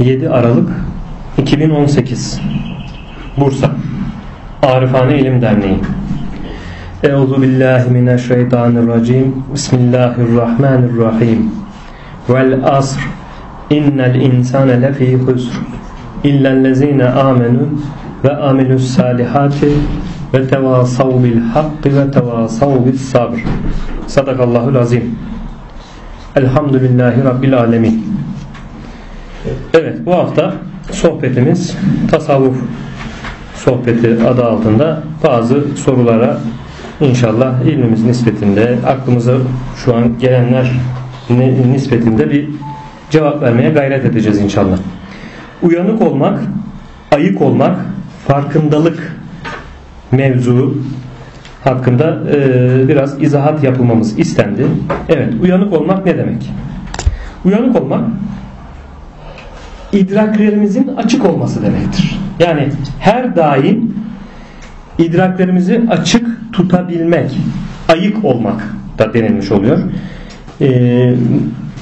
7 Aralık 2018 Bursa. Arifane İlim Derneği. Euzu billahi mineşşeytanirracim. Bismillahirrahmanirrahim. Vel asr. İnnel insane lefî husr illellezine amenu ve amilus salihati ve tevasav bil hakki ve tevasav bis sabr. Sadakallahul azim. Elhamdülillahi Rabbil alemin Evet bu hafta sohbetimiz tasavvuf sohbeti adı altında bazı sorulara inşallah ilmimiz nispetinde aklımıza şu an gelenler nispetinde bir cevap vermeye gayret edeceğiz inşallah. Uyanık olmak, ayık olmak, farkındalık mevzu hakkında e, biraz izahat yapılmamız istendi. Evet, uyanık olmak ne demek? Uyanık olmak idraklerimizin açık olması demektir. Yani her daim idraklerimizi açık tutabilmek, ayık olmak da denilmiş oluyor. Ee,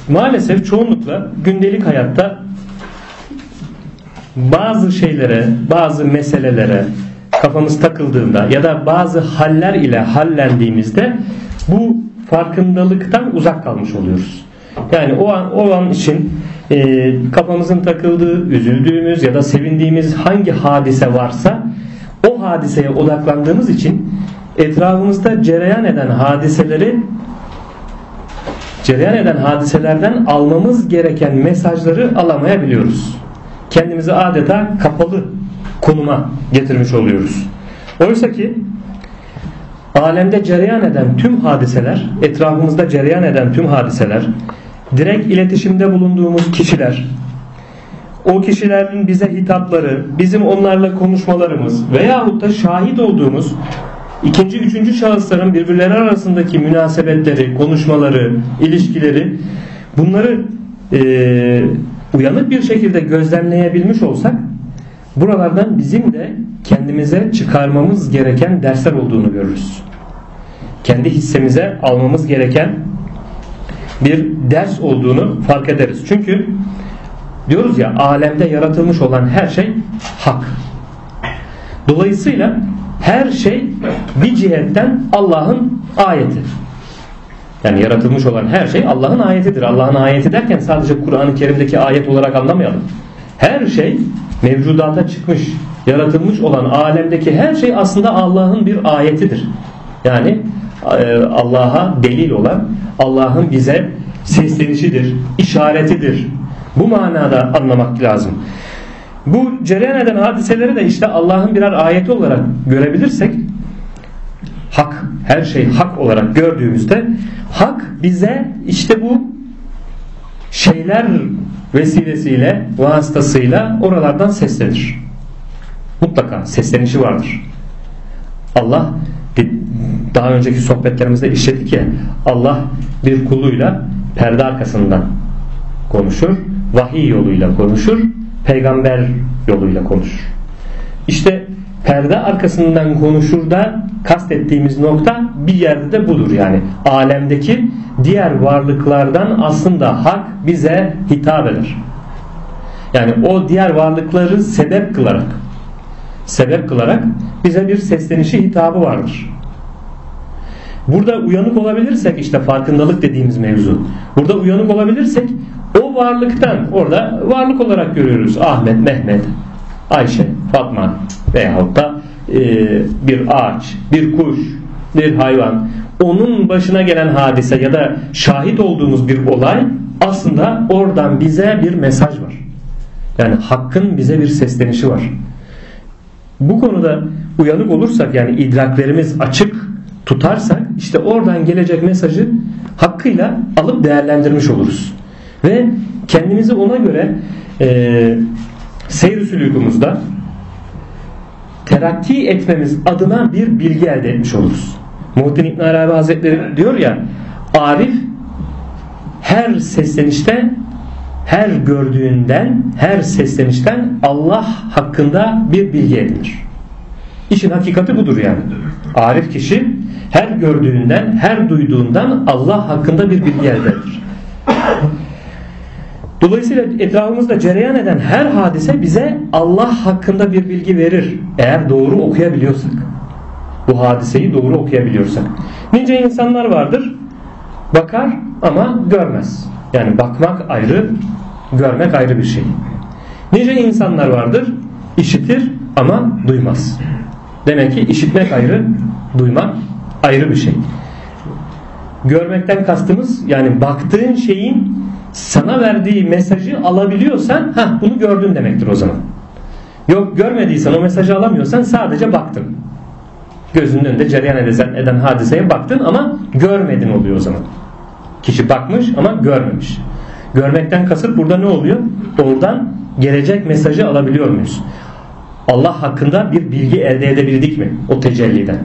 maalesef çoğunlukla gündelik hayatta bazı şeylere, bazı meselelere kafamız takıldığında ya da bazı haller ile hallendiğimizde bu farkındalıktan uzak kalmış oluyoruz. Yani o an o an için e, kafamızın takıldığı, üzüldüğümüz ya da sevindiğimiz hangi hadise varsa o hadiseye odaklandığımız için etrafımızda cereyan eden hadiseleri cereyan eden hadiselerden almamız gereken mesajları alamayabiliyoruz. Kendimizi adeta kapalı konuma getirmiş oluyoruz. Oysa ki alemde cereyan eden tüm hadiseler, etrafımızda cereyan eden tüm hadiseler direkt iletişimde bulunduğumuz kişiler, o kişilerin bize hitapları, bizim onlarla konuşmalarımız veyahut da şahit olduğumuz ikinci, üçüncü şahısların birbirleri arasındaki münasebetleri, konuşmaları, ilişkileri bunları e, uyanık bir şekilde gözlemleyebilmiş olsak buralardan bizim de kendimize çıkarmamız gereken dersler olduğunu görürüz. Kendi hissemize almamız gereken bir ders olduğunu fark ederiz. Çünkü diyoruz ya alemde yaratılmış olan her şey hak. Dolayısıyla her şey bir cihetten Allah'ın ayeti. Yani yaratılmış olan her şey Allah'ın ayetidir. Allah'ın ayeti derken sadece Kur'an-ı Kerim'deki ayet olarak anlamayalım. Her şey mevcudata çıkmış, yaratılmış olan alemdeki her şey aslında Allah'ın bir ayetidir. Yani Allah'a delil olan Allah'ın bize seslenişidir, işaretidir. Bu manada anlamak lazım. Bu cereyan eden hadiseleri de işte Allah'ın birer ayeti olarak görebilirsek hak, her şey hak olarak gördüğümüzde hak bize işte bu şeyler vesilesiyle, vasıtasıyla oralardan seslenir. Mutlaka seslenişi vardır. Allah daha önceki sohbetlerimizde işledik ya Allah bir kuluyla perde arkasından konuşur, vahiy yoluyla konuşur, peygamber yoluyla konuşur. İşte perde arkasından konuşur da kastettiğimiz nokta bir yerde de budur yani. Alemdeki diğer varlıklardan aslında hak bize hitap eder. Yani o diğer varlıkları sebep kılarak sebep kılarak bize bir seslenişi hitabı vardır. Burada uyanık olabilirsek işte farkındalık dediğimiz mevzu. Burada uyanık olabilirsek o varlıktan orada varlık olarak görüyoruz. Ahmet, Mehmet, Ayşe, Fatma veyahut da e, bir ağaç, bir kuş, bir hayvan. Onun başına gelen hadise ya da şahit olduğumuz bir olay aslında oradan bize bir mesaj var. Yani hakkın bize bir seslenişi var. Bu konuda uyanık olursak yani idraklerimiz açık tutarsak işte oradan gelecek mesajı hakkıyla alıp değerlendirmiş oluruz. Ve kendimizi ona göre e, seyir sülükumuzda terakki etmemiz adına bir bilgi elde etmiş oluruz. Muhittin İbn Arabi Hazretleri diyor ya Arif her seslenişte her gördüğünden, her seslenişten Allah hakkında bir bilgi edinir. İşin hakikati budur yani. Arif kişi gördüğünden, her duyduğundan Allah hakkında bir bilgi elde eder. Dolayısıyla etrafımızda cereyan eden her hadise bize Allah hakkında bir bilgi verir. Eğer doğru okuyabiliyorsak. Bu hadiseyi doğru okuyabiliyorsak. Nice insanlar vardır. Bakar ama görmez. Yani bakmak ayrı, görmek ayrı bir şey. Nice insanlar vardır. işitir ama duymaz. Demek ki işitmek ayrı, duymak ayrı bir şey. Görmekten kastımız yani baktığın şeyin sana verdiği mesajı alabiliyorsan ha bunu gördün demektir o zaman. Yok görmediysen o mesajı alamıyorsan sadece baktın. Gözünün önünde cereyan eden, eden hadiseye baktın ama görmedin oluyor o zaman. Kişi bakmış ama görmemiş. Görmekten kasıt burada ne oluyor? Oradan gelecek mesajı alabiliyor muyuz? Allah hakkında bir bilgi elde edebildik mi o tecelliden?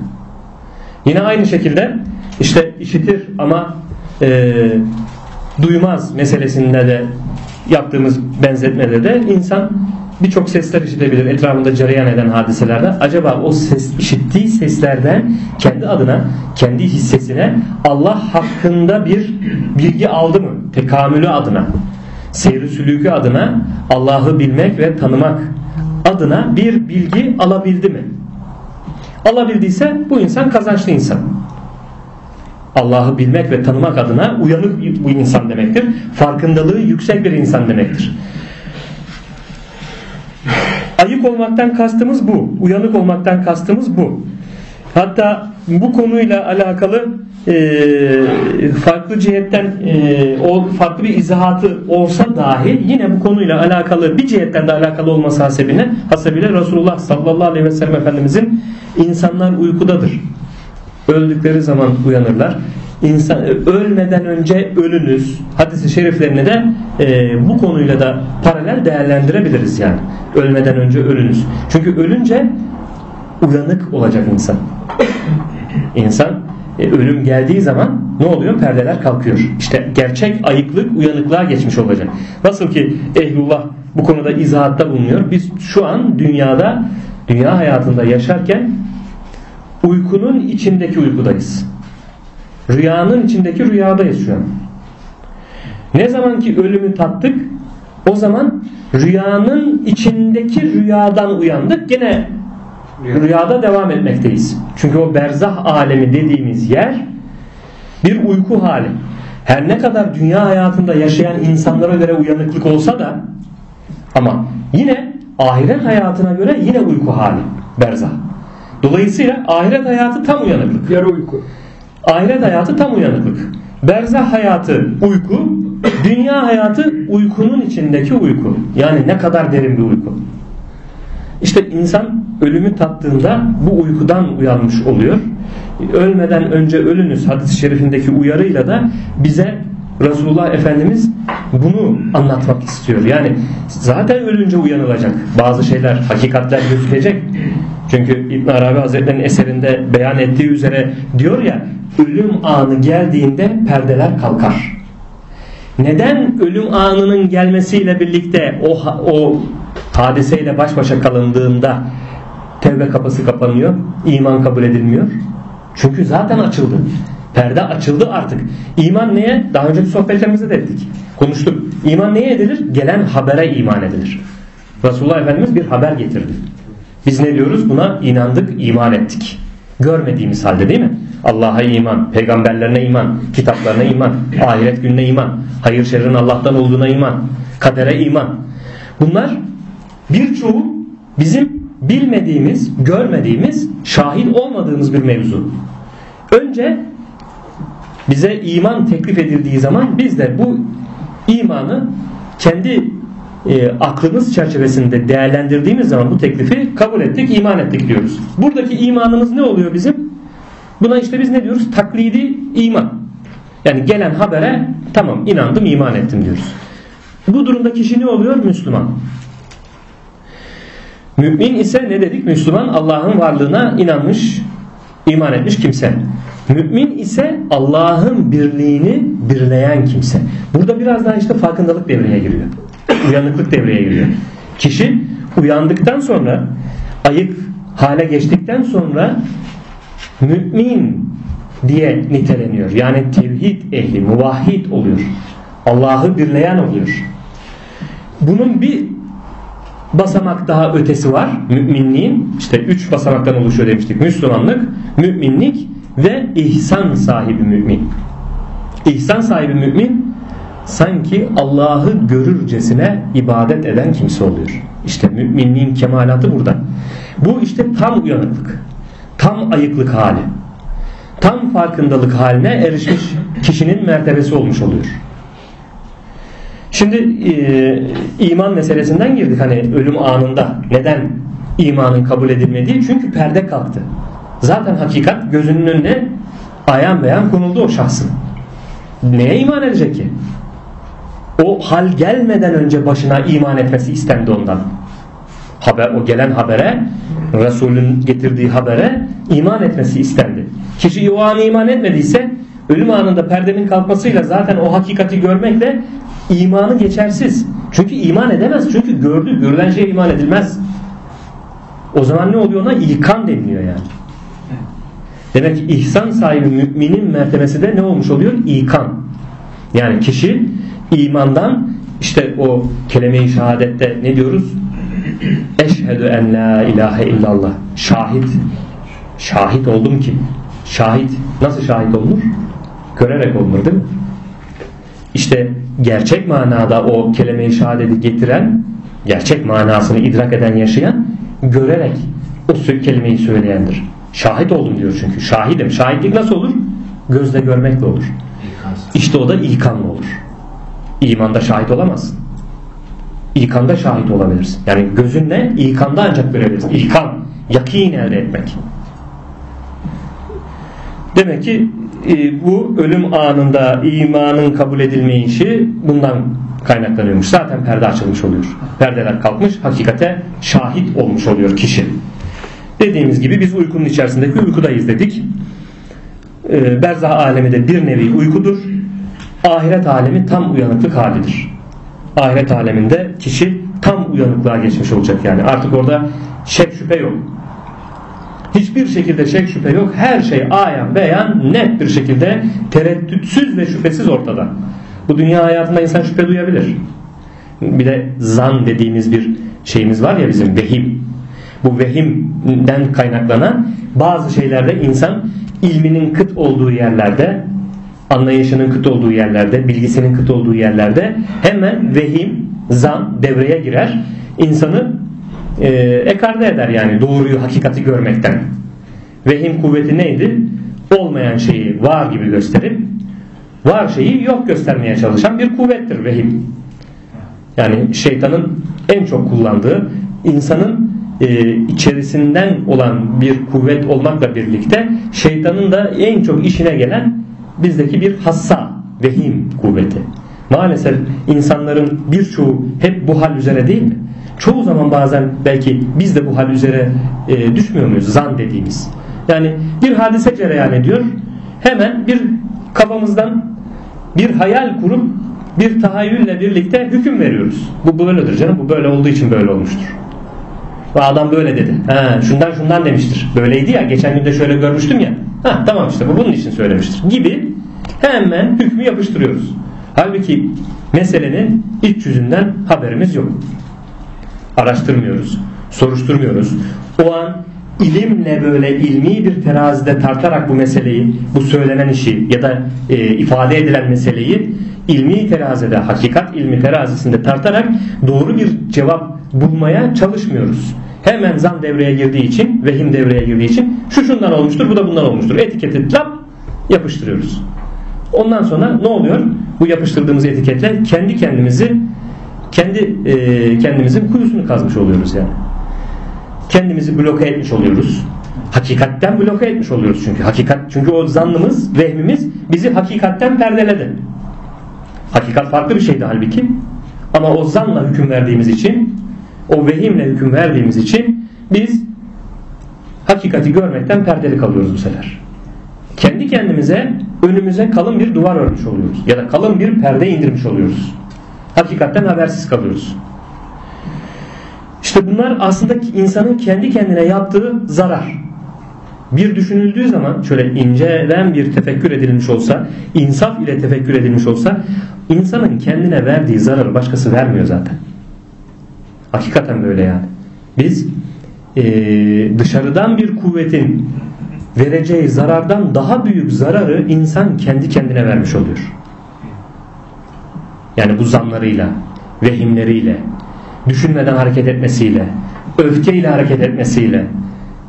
Yine aynı şekilde işte işitir ama e, duymaz meselesinde de yaptığımız benzetmede de insan birçok sesler işitebilir etrafında cereyan eden hadiselerde. Acaba o ses işittiği seslerden kendi adına, kendi hissesine Allah hakkında bir bilgi aldı mı? Tekamülü adına, seyri sülükü adına Allah'ı bilmek ve tanımak adına bir bilgi alabildi mi? Alabildiyse bu insan kazançlı insan. Allah'ı bilmek ve tanımak adına uyanık bu insan demektir. Farkındalığı yüksek bir insan demektir. Ayık olmaktan kastımız bu. Uyanık olmaktan kastımız bu. Hatta bu konuyla alakalı e, farklı cihetten e, o farklı bir izahatı olsa dahi yine bu konuyla alakalı bir cihetten de alakalı olması hasebiyle, hasebiyle Resulullah sallallahu aleyhi ve sellem Efendimizin insanlar uykudadır. Öldükleri zaman uyanırlar. İnsan, ölmeden önce ölünüz hadisi şeriflerini de e, bu konuyla da paralel değerlendirebiliriz yani. Ölmeden önce ölünüz. Çünkü ölünce uyanık olacak insan. İnsan e, ölüm geldiği zaman ne oluyor? Perdeler kalkıyor. İşte gerçek ayıklık uyanıklığa geçmiş olacak. Nasıl ki ehlullah bu konuda izahatta bulunuyor. Biz şu an dünyada dünya hayatında yaşarken uykunun içindeki uykudayız. Rüyanın içindeki rüyadayız şu an. Ne zaman ki ölümü tattık o zaman rüyanın içindeki rüyadan uyandık. Gene rüyada devam etmekteyiz. Çünkü o berzah alemi dediğimiz yer bir uyku hali. Her ne kadar dünya hayatında yaşayan insanlara göre uyanıklık olsa da ama yine ahiret hayatına göre yine uyku hali berzah. Dolayısıyla ahiret hayatı tam uyanıklık. Yarı uyku. Ahiret hayatı tam uyanıklık. Berzah hayatı uyku, dünya hayatı uykunun içindeki uyku. Yani ne kadar derin bir uyku. İşte insan ölümü tattığında bu uykudan uyanmış oluyor. Ölmeden önce ölünüz hadis-i şerifindeki uyarıyla da bize Resulullah Efendimiz bunu anlatmak istiyor. Yani zaten ölünce uyanılacak. Bazı şeyler, hakikatler gözükecek. Çünkü İbn Arabi Hazretleri'nin eserinde beyan ettiği üzere diyor ya ölüm anı geldiğinde perdeler kalkar. Neden ölüm anının gelmesiyle birlikte o, o hadiseyle baş başa kalındığında tevbe kapısı kapanıyor, iman kabul edilmiyor? Çünkü zaten açıldı. Perde açıldı artık. İman neye? Daha önceki sohbetlerimizde de ettik. Konuştuk. İman neye edilir? Gelen habere iman edilir. Resulullah Efendimiz bir haber getirdi. Biz ne diyoruz? Buna inandık, iman ettik. Görmediğimiz halde değil mi? Allah'a iman, peygamberlerine iman, kitaplarına iman, ahiret gününe iman, hayır şerrin Allah'tan olduğuna iman, kadere iman. Bunlar birçoğu bizim bilmediğimiz, görmediğimiz, şahit olmadığımız bir mevzu. Önce bize iman teklif edildiği zaman biz de bu imanı kendi e, aklımız çerçevesinde değerlendirdiğimiz zaman bu teklifi kabul ettik, iman ettik diyoruz. Buradaki imanımız ne oluyor bizim? Buna işte biz ne diyoruz? Taklidi iman. Yani gelen habere tamam inandım, iman ettim diyoruz. Bu durumda kişi ne oluyor? Müslüman. Mümin ise ne dedik? Müslüman Allah'ın varlığına inanmış, iman etmiş kimse. Mümin ise Allah'ın birliğini birleyen kimse. Burada biraz daha işte farkındalık devreye giriyor. Uyanıklık devreye giriyor. Kişi uyandıktan sonra ayık hale geçtikten sonra mümin diye niteleniyor. Yani tevhid ehli, muvahhid oluyor. Allah'ı birleyen oluyor. Bunun bir basamak daha ötesi var. Müminliğin işte üç basamaktan oluşuyor demiştik. Müslümanlık, müminlik ve ihsan sahibi mümin. İhsan sahibi mümin sanki Allah'ı görürcesine ibadet eden kimse oluyor. İşte müminliğin kemalatı burada. Bu işte tam uyanıklık. Tam ayıklık hali. Tam farkındalık haline erişmiş kişinin mertebesi olmuş oluyor. Şimdi e, iman meselesinden girdik hani ölüm anında neden imanın kabul edilmediği çünkü perde kalktı. Zaten hakikat gözünün önüne ayan beyan konuldu o şahsın. Neye iman edecek ki? O hal gelmeden önce başına iman etmesi istendi ondan. Haber, o gelen habere Resulün getirdiği habere iman etmesi istendi. Kişi o an iman etmediyse ölüm anında perdenin kalkmasıyla zaten o hakikati görmekle imanı geçersiz. Çünkü iman edemez. Çünkü gördü. Görülen şeye iman edilmez. O zaman ne oluyor ona? İlkan deniliyor yani. Demek ki ihsan sahibi müminin mertebesi de ne olmuş oluyor? İlkan. Yani kişi imandan işte o kelime-i şehadette ne diyoruz? Eşhedü en la ilahe illallah. Şahit. Şahit oldum ki. Şahit. Nasıl şahit olunur? Görerek olunur değil mi? İşte gerçek manada o kelime-i şehadeti getiren, gerçek manasını idrak eden yaşayan, görerek o kelimeyi söyleyendir. Şahit oldum diyor çünkü. Şahidim. Şahitlik nasıl olur? Gözle görmekle olur. İşte o da ikanla olur. İmanda şahit olamazsın. İkanda şahit olabilirsin. Yani gözünle ikanda ancak görebilirsin. İkan, yakin elde etmek. Demek ki e, bu ölüm anında imanın kabul edilmeyişi bundan kaynaklanıyormuş. Zaten perde açılmış oluyor. Perdeler kalkmış, hakikate şahit olmuş oluyor kişi. Dediğimiz gibi biz uykunun içerisindeki uykudayız dedik. E, berzah alemi de bir nevi uykudur. Ahiret alemi tam uyanıklık halidir. Ahiret aleminde kişi tam uyanıklığa geçmiş olacak yani. Artık orada şek şüphe yok. Hiçbir şekilde şek şüphe yok. Her şey ayan beyan net bir şekilde tereddütsüz ve şüphesiz ortada. Bu dünya hayatında insan şüphe duyabilir. Bir de zan dediğimiz bir şeyimiz var ya bizim vehim. Bu vehimden kaynaklanan bazı şeylerde insan ilminin kıt olduğu yerlerde anlayışının kıt olduğu yerlerde, bilgisinin kıt olduğu yerlerde hemen vehim, zan devreye girer. İnsanı e, ekarte eder yani doğruyu, hakikati görmekten. Vehim kuvveti neydi? Olmayan şeyi var gibi gösterip var şeyi yok göstermeye çalışan bir kuvvettir vehim. Yani şeytanın en çok kullandığı insanın e, içerisinden olan bir kuvvet olmakla birlikte şeytanın da en çok işine gelen bizdeki bir hassa, vehim kuvveti. Maalesef insanların birçoğu hep bu hal üzere değil mi? Çoğu zaman bazen belki biz de bu hal üzere e, düşmüyor muyuz? Zan dediğimiz. Yani bir hadise cereyan ediyor. Hemen bir kafamızdan bir hayal kurup bir tahayyülle birlikte hüküm veriyoruz. Bu böyledir canım. Bu böyle olduğu için böyle olmuştur. Ve adam böyle dedi. Ha, şundan şundan demiştir. Böyleydi ya. Geçen gün de şöyle görmüştüm ya. Ha, tamam işte bu bunun için söylemiştir. Gibi hemen hükmü yapıştırıyoruz. Halbuki meselenin iç yüzünden haberimiz yok araştırmıyoruz, soruşturmuyoruz. O an ilimle böyle ilmi bir terazide tartarak bu meseleyi, bu söylenen işi ya da e, ifade edilen meseleyi ilmi terazide, hakikat ilmi terazisinde tartarak doğru bir cevap bulmaya çalışmıyoruz. Hemen zan devreye girdiği için, vehim devreye girdiği için şu şundan olmuştur, bu da bundan olmuştur. Etiketi lap yapıştırıyoruz. Ondan sonra ne oluyor? Bu yapıştırdığımız etiketle kendi kendimizi kendi e, kendimizin kuyusunu kazmış oluyoruz yani. Kendimizi bloke etmiş oluyoruz. Hakikatten bloke etmiş oluyoruz çünkü. Hakikat çünkü o zannımız, vehmimiz bizi hakikatten perdeledi. Hakikat farklı bir şeydi halbuki. Ama o zanla hüküm verdiğimiz için, o vehimle hüküm verdiğimiz için biz hakikati görmekten perdeli kalıyoruz bu sefer. Kendi kendimize önümüze kalın bir duvar örmüş oluyoruz. Ya da kalın bir perde indirmiş oluyoruz hakikatten habersiz kalıyoruz. İşte bunlar aslında insanın kendi kendine yaptığı zarar. Bir düşünüldüğü zaman şöyle inceden bir tefekkür edilmiş olsa, insaf ile tefekkür edilmiş olsa insanın kendine verdiği zararı başkası vermiyor zaten. Hakikaten böyle yani. Biz e, dışarıdan bir kuvvetin vereceği zarardan daha büyük zararı insan kendi kendine vermiş oluyor. Yani bu zamlarıyla, vehimleriyle, düşünmeden hareket etmesiyle, öfkeyle hareket etmesiyle.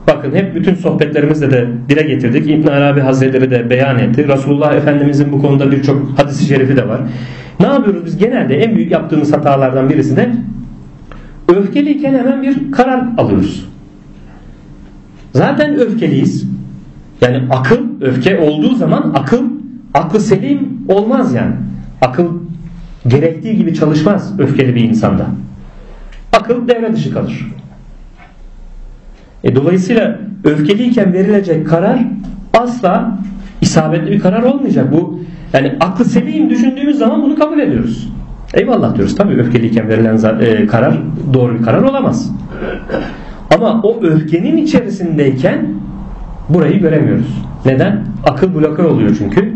Bakın hep bütün sohbetlerimizde de dile getirdik. İbn Arabi Hazretleri de beyan etti. Resulullah Efendimizin bu konuda birçok hadisi şerifi de var. Ne yapıyoruz biz genelde en büyük yaptığımız hatalardan birisi de öfkeliyken hemen bir karar alıyoruz. Zaten öfkeliyiz. Yani akıl öfke olduğu zaman akıl aklı selim olmaz yani. Akıl gerektiği gibi çalışmaz öfkeli bir insanda. Akıl devre dışı kalır. E, dolayısıyla öfkeliyken verilecek karar asla isabetli bir karar olmayacak. Bu yani aklı selim düşündüğümüz zaman bunu kabul ediyoruz. Eyvallah diyoruz. Tabii öfkeliyken verilen e, karar doğru bir karar olamaz. Ama o öfkenin içerisindeyken burayı göremiyoruz. Neden? Akıl bloke oluyor çünkü.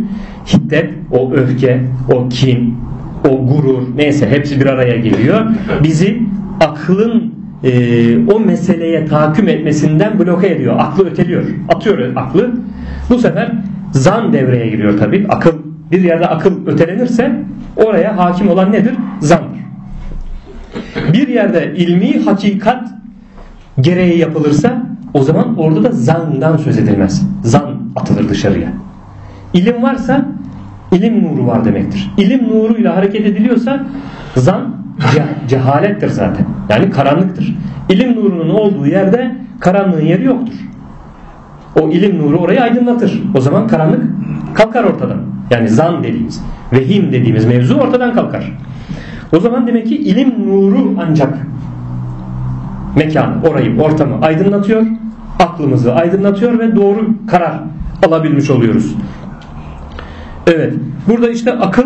Hiddet, o öfke, o kin, o gurur neyse hepsi bir araya geliyor. Bizi aklın e, o meseleye tahakküm etmesinden bloke ediyor. Aklı öteliyor. Atıyor aklı. Bu sefer zan devreye giriyor tabi. Akıl bir yerde akıl ötelenirse oraya hakim olan nedir? Zandır. Bir yerde ilmi hakikat gereği yapılırsa o zaman orada da zandan söz edilmez. Zan atılır dışarıya. İlim varsa ilim nuru var demektir. İlim nuruyla hareket ediliyorsa zan cehalettir zaten. Yani karanlıktır. İlim nurunun olduğu yerde karanlığın yeri yoktur. O ilim nuru orayı aydınlatır. O zaman karanlık kalkar ortadan. Yani zan dediğimiz, vehim dediğimiz mevzu ortadan kalkar. O zaman demek ki ilim nuru ancak mekan, orayı, ortamı aydınlatıyor. Aklımızı aydınlatıyor ve doğru karar alabilmiş oluyoruz. Evet. Burada işte akıl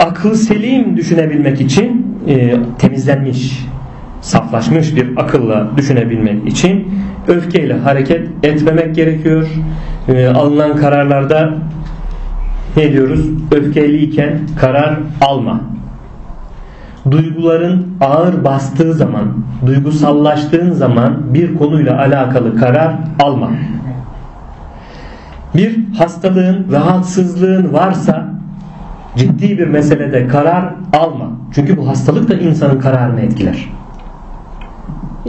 akıl selim düşünebilmek için e, temizlenmiş, saflaşmış bir akılla düşünebilmek için öfkeyle hareket etmemek gerekiyor. E, alınan kararlarda ne diyoruz? Öfkeliyken karar alma. Duyguların ağır bastığı zaman, duygusallaştığın zaman bir konuyla alakalı karar alma. Bir hastalığın, rahatsızlığın varsa ciddi bir meselede karar alma. Çünkü bu hastalık da insanın kararını etkiler.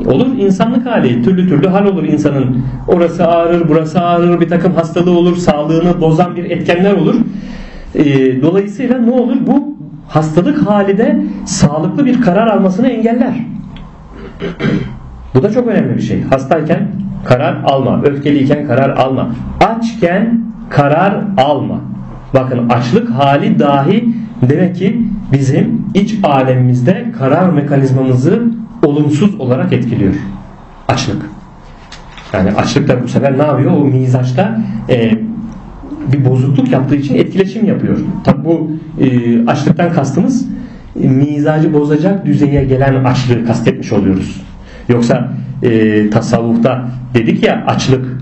Olur insanlık hali türlü türlü hal olur insanın. Orası ağrır burası ağrır bir takım hastalığı olur sağlığını bozan bir etkenler olur. E, dolayısıyla ne olur? Bu hastalık hali de sağlıklı bir karar almasını engeller. Bu da çok önemli bir şey. Hastayken karar alma öfkeliyken karar alma açken karar alma bakın açlık hali dahi demek ki bizim iç alemimizde karar mekanizmamızı olumsuz olarak etkiliyor. Açlık. Yani açlık da bu sefer ne yapıyor? O mizaçta e, bir bozukluk yaptığı için etkileşim yapıyor. Tabi bu e, açlıktan kastımız e, mizacı bozacak düzeye gelen açlığı kastetmiş oluyoruz. Yoksa e, tasavvufta dedik ya açlık,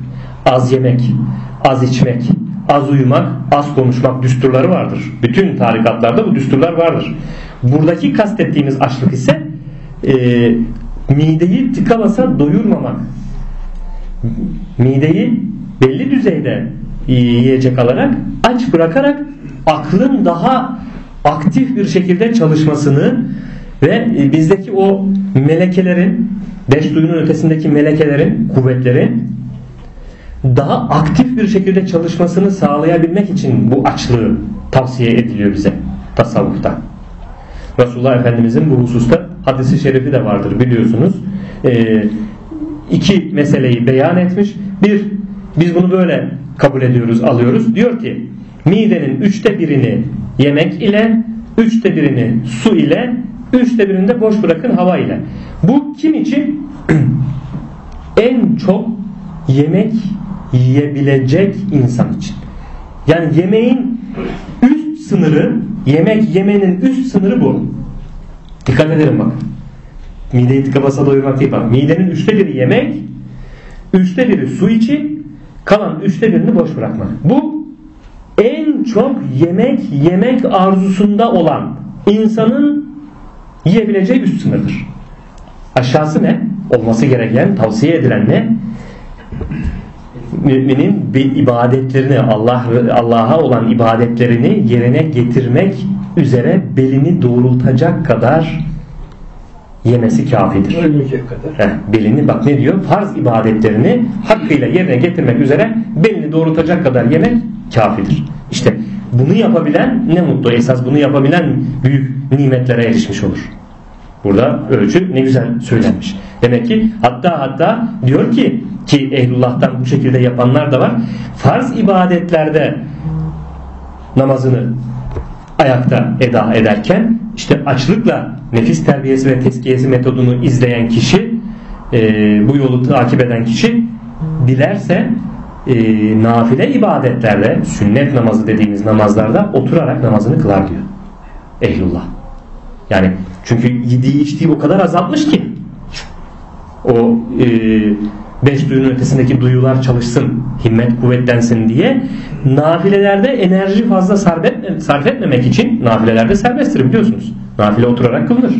az yemek, az içmek, az uyumak, az konuşmak düsturları vardır. Bütün tarikatlarda bu düsturlar vardır. Buradaki kastettiğimiz açlık ise e, mideyi tıka basa doyurmamak. Mideyi belli düzeyde yiyecek alarak aç bırakarak aklın daha aktif bir şekilde çalışmasını ve e, bizdeki o melekelerin beş duyunun ötesindeki melekelerin kuvvetlerin daha aktif bir şekilde çalışmasını sağlayabilmek için bu açlığı tavsiye ediliyor bize tasavvufta. Resulullah Efendimizin bu hususta hadisi şerifi de vardır biliyorsunuz. E, iki meseleyi beyan etmiş. Bir, biz bunu böyle kabul ediyoruz, alıyoruz. Diyor ki, midenin üçte birini yemek ile, üçte birini su ile, üçte birini de boş bırakın hava ile. Bu kim için? en çok yemek yiyebilecek insan için. Yani yemeğin üst sınırı, yemek yemenin üst sınırı bu. Dikkat edelim bak. Mideyi tıka basa doyurmak değil bak. Midenin üçte biri yemek, üçte biri su içi, kalan üçte birini boş bırakmak. Bu en çok yemek yemek arzusunda olan insanın Yiyebileceği üst sınırdır. Aşağısı ne? Olması gereken, tavsiye edilen ne? Müminin ibadetlerini, Allah Allah'a olan ibadetlerini yerine getirmek üzere belini doğrultacak kadar yemesi kafidir. Ölmeyecek kadar. Heh, belini bak ne diyor? Farz ibadetlerini hakkıyla yerine getirmek üzere belini doğrultacak kadar yemek kafidir. İşte bunu yapabilen ne mutlu. Esas bunu yapabilen büyük nimetlere erişmiş olur. Burada ölçü ne güzel söylenmiş. Demek ki hatta hatta diyor ki ki ehlullah'tan bu şekilde yapanlar da var. Farz ibadetlerde namazını ayakta eda ederken işte açlıkla nefis terbiyesi ve tezkiyesi metodunu izleyen kişi e, bu yolu takip eden kişi dilerse e, nafile ibadetlerde sünnet namazı dediğimiz namazlarda oturarak namazını kılar diyor. Ehlullah. Yani çünkü yediği içtiği o kadar azaltmış ki o e, beş duyunun ötesindeki duyular çalışsın, himmet kuvvetlensin diye nafilelerde enerji fazla sarf, etme, sarf etmemek için nafilelerde serbesttir biliyorsunuz. Nafile oturarak kılınır.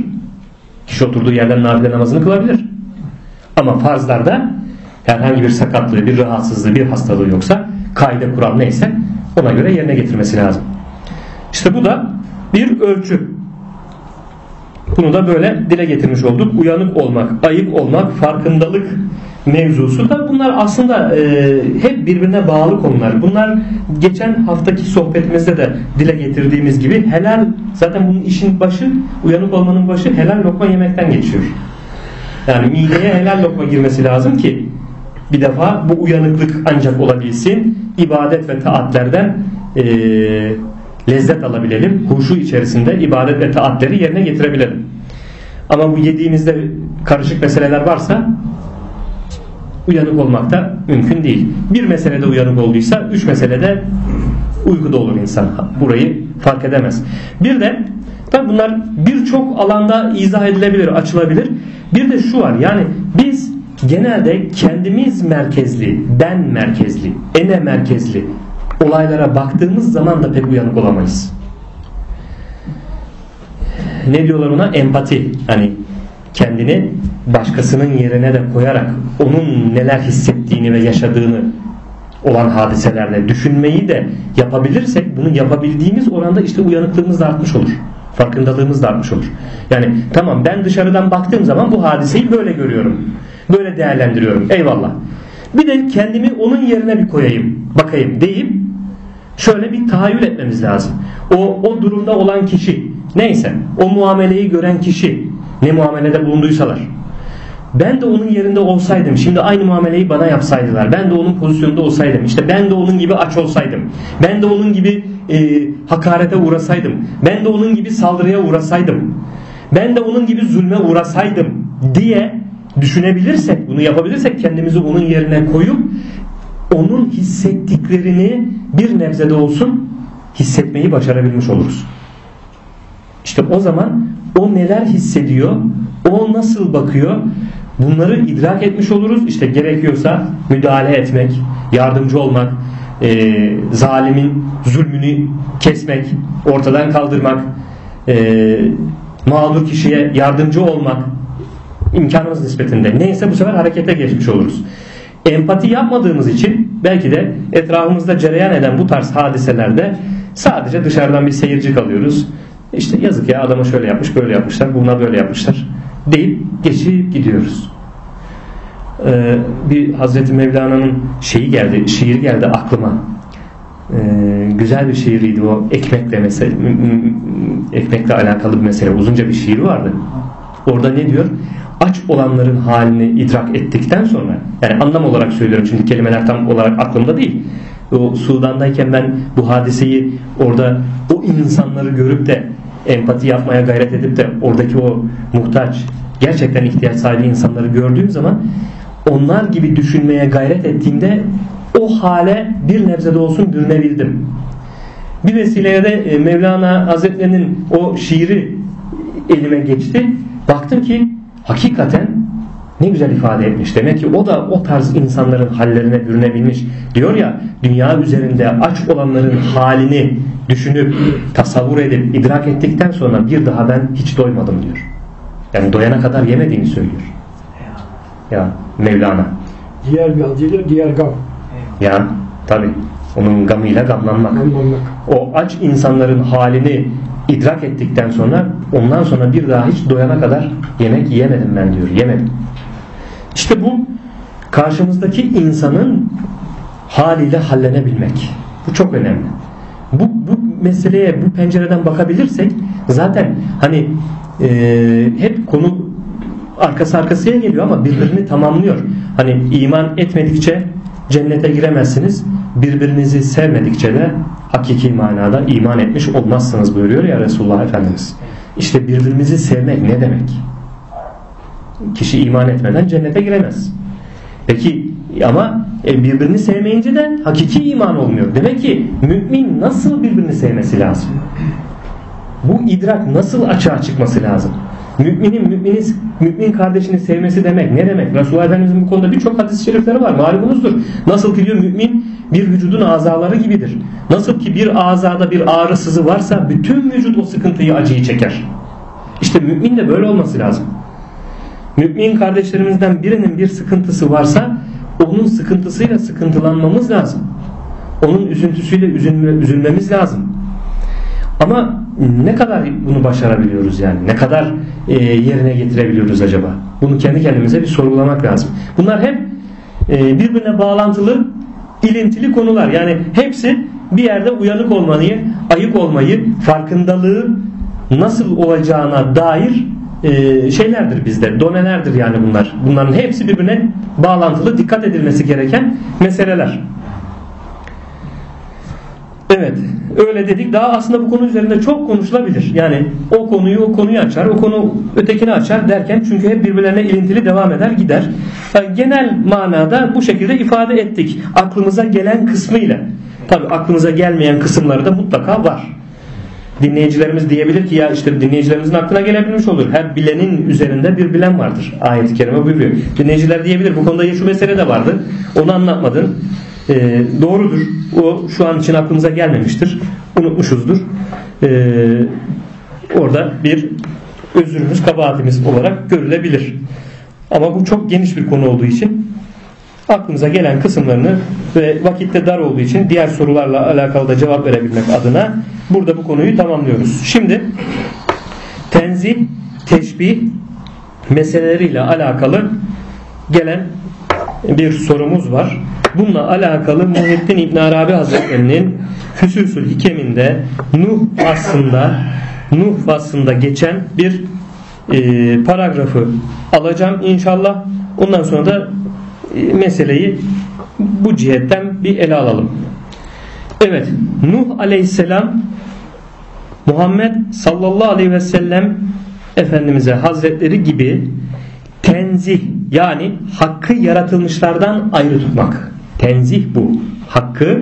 Kişi oturduğu yerden nafile namazını kılabilir. Ama farzlarda herhangi bir sakatlığı, bir rahatsızlığı, bir hastalığı yoksa kaide kural neyse ona göre yerine getirmesi lazım. İşte bu da bir ölçü. Bunu da böyle dile getirmiş olduk. Uyanık olmak, ayık olmak, farkındalık mevzusu da bunlar aslında e, hep birbirine bağlı konular. Bunlar geçen haftaki sohbetimizde de dile getirdiğimiz gibi helal zaten bunun işin başı uyanık olmanın başı helal lokma yemekten geçiyor. Yani mideye helal lokma girmesi lazım ki bir defa bu uyanıklık ancak olabilsin. ibadet ve taatlerden e, lezzet alabilelim. Huşu içerisinde ibadet ve taatleri yerine getirebilelim. Ama bu yediğimizde karışık meseleler varsa uyanık olmak da mümkün değil. Bir meselede uyanık olduysa üç meselede uykuda olur insan. Burayı fark edemez. Bir de tabi bunlar birçok alanda izah edilebilir, açılabilir. Bir de şu var yani biz genelde kendimiz merkezli, ben merkezli, ene merkezli olaylara baktığımız zaman da pek uyanık olamayız. Ne diyorlar ona? Empati. Hani kendini başkasının yerine de koyarak onun neler hissettiğini ve yaşadığını olan hadiselerle düşünmeyi de yapabilirsek bunu yapabildiğimiz oranda işte uyanıklığımız da artmış olur. Farkındalığımız da artmış olur. Yani tamam ben dışarıdan baktığım zaman bu hadiseyi böyle görüyorum. Böyle değerlendiriyorum. Eyvallah. Bir de kendimi onun yerine bir koyayım, bakayım deyip şöyle bir tahayyül etmemiz lazım. O, o durumda olan kişi neyse o muameleyi gören kişi ne muamelede bulunduysalar ben de onun yerinde olsaydım şimdi aynı muameleyi bana yapsaydılar ben de onun pozisyonunda olsaydım işte ben de onun gibi aç olsaydım ben de onun gibi e, hakarete uğrasaydım ben de onun gibi saldırıya uğrasaydım ben de onun gibi zulme uğrasaydım diye düşünebilirsek bunu yapabilirsek kendimizi onun yerine koyup onun hissettiklerini bir nebzede olsun hissetmeyi başarabilmiş oluruz. İşte o zaman o neler hissediyor, o nasıl bakıyor bunları idrak etmiş oluruz. İşte gerekiyorsa müdahale etmek, yardımcı olmak, e, zalimin zulmünü kesmek, ortadan kaldırmak, e, mağdur kişiye yardımcı olmak imkanımız nispetinde. Neyse bu sefer harekete geçmiş oluruz. Empati yapmadığımız için belki de etrafımızda cereyan eden bu tarz hadiselerde sadece dışarıdan bir seyirci kalıyoruz. İşte yazık ya adama şöyle yapmış böyle yapmışlar buna böyle yapmışlar deyip geçip gidiyoruz. Ee, bir Hazreti Mevlana'nın şeyi geldi, şiir geldi aklıma. Ee, güzel bir şiiriydi o ekmekle mesele, ekmekle alakalı bir mesele. Uzunca bir şiir vardı. Orada ne diyor? Aç olanların halini idrak ettikten sonra yani anlam olarak söylüyorum çünkü kelimeler tam olarak aklımda değil. O Sudan'dayken ben bu hadiseyi orada o insanları görüp de empati yapmaya gayret edip de oradaki o muhtaç gerçekten ihtiyaç sahibi insanları gördüğüm zaman onlar gibi düşünmeye gayret ettiğimde o hale bir nebze de olsun bürünebildim. Bir vesileyle de e, Mevlana Hazretleri'nin o şiiri elime geçti. Baktım ki hakikaten Ne güzel ifade etmiş. Demek ki o da o tarz insanların hallerine bürünebilmiş. Diyor ya dünya üzerinde aç olanların halini düşünüp tasavvur edip idrak ettikten sonra bir daha ben hiç doymadım diyor. Yani doyana kadar yemediğini söylüyor. Ya Mevlana. Diğer bir adıyla diğer gam. Ya tabi onun gamıyla gamlanmak. O aç insanların halini idrak ettikten sonra ondan sonra bir daha hiç doyana kadar yemek yemedim ben diyor. Yemedim. İşte bu karşımızdaki insanın haliyle hallenebilmek. Bu çok önemli. Bu, bu meseleye bu pencereden bakabilirsek zaten hani e, hep konu arkası arkasıya geliyor ama birbirini tamamlıyor. Hani iman etmedikçe cennete giremezsiniz. Birbirinizi sevmedikçe de hakiki manada iman etmiş olmazsınız buyuruyor ya Resulullah Efendimiz. İşte birbirimizi sevmek ne demek? Kişi iman etmeden cennete giremez. Peki ama e, birbirini sevmeyince de hakiki iman olmuyor. Demek ki mümin nasıl birbirini sevmesi lazım? Bu idrak nasıl açığa çıkması lazım? Müminin mümini, mümin kardeşini sevmesi demek ne demek? Resulullah Efendimizin bu konuda birçok hadis-i şerifleri var. Malumunuzdur. Nasıl ki diyor mümin bir vücudun azaları gibidir. Nasıl ki bir azada bir ağrı sızı varsa bütün vücut o sıkıntıyı acıyı çeker. İşte mümin de böyle olması lazım. Mümin kardeşlerimizden birinin bir sıkıntısı varsa onun sıkıntısıyla sıkıntılanmamız lazım. Onun üzüntüsüyle üzülme, üzülmemiz lazım. Ama ne kadar bunu başarabiliyoruz yani? Ne kadar e, yerine getirebiliyoruz acaba? Bunu kendi kendimize bir sorgulamak lazım. Bunlar hep e, birbirine bağlantılı, ilintili konular. Yani hepsi bir yerde uyanık olmayı, ayık olmayı, farkındalığı nasıl olacağına dair e, şeylerdir bizde. Donelerdir yani bunlar. Bunların hepsi birbirine bağlantılı, dikkat edilmesi gereken meseleler. Evet öyle dedik. Daha aslında bu konu üzerinde çok konuşulabilir. Yani o konuyu o konuyu açar, o konu ötekini açar derken çünkü hep birbirlerine ilintili devam eder gider. Yani genel manada bu şekilde ifade ettik. Aklımıza gelen kısmıyla. Tabi aklımıza gelmeyen kısımları da mutlaka var. Dinleyicilerimiz diyebilir ki ya işte dinleyicilerimizin aklına gelebilmiş olur. Her bilenin üzerinde bir bilen vardır. Ayet-i kerime buyuruyor. Dinleyiciler diyebilir bu konuda ya şu mesele de vardı. Onu anlatmadın e, doğrudur. O şu an için aklımıza gelmemiştir. Unutmuşuzdur. E, orada bir özürümüz, kabahatimiz olarak görülebilir. Ama bu çok geniş bir konu olduğu için aklımıza gelen kısımlarını ve vakitte dar olduğu için diğer sorularla alakalı da cevap verebilmek adına burada bu konuyu tamamlıyoruz. Şimdi tenzih, teşbih meseleleriyle alakalı gelen bir sorumuz var. Bununla alakalı Muhyiddin İbn Arabi Hazretleri'nin Füsusül Hikeminde Nuh aslında Nuh faslında geçen bir e, paragrafı alacağım inşallah. Ondan sonra da e, meseleyi bu cihetten bir ele alalım. Evet, Nuh aleyhisselam Muhammed sallallahu aleyhi ve sellem Efendimiz'e Hazretleri gibi tenzih yani hakkı yaratılmışlardan ayrı tutmak. Tenzih bu. Hakkı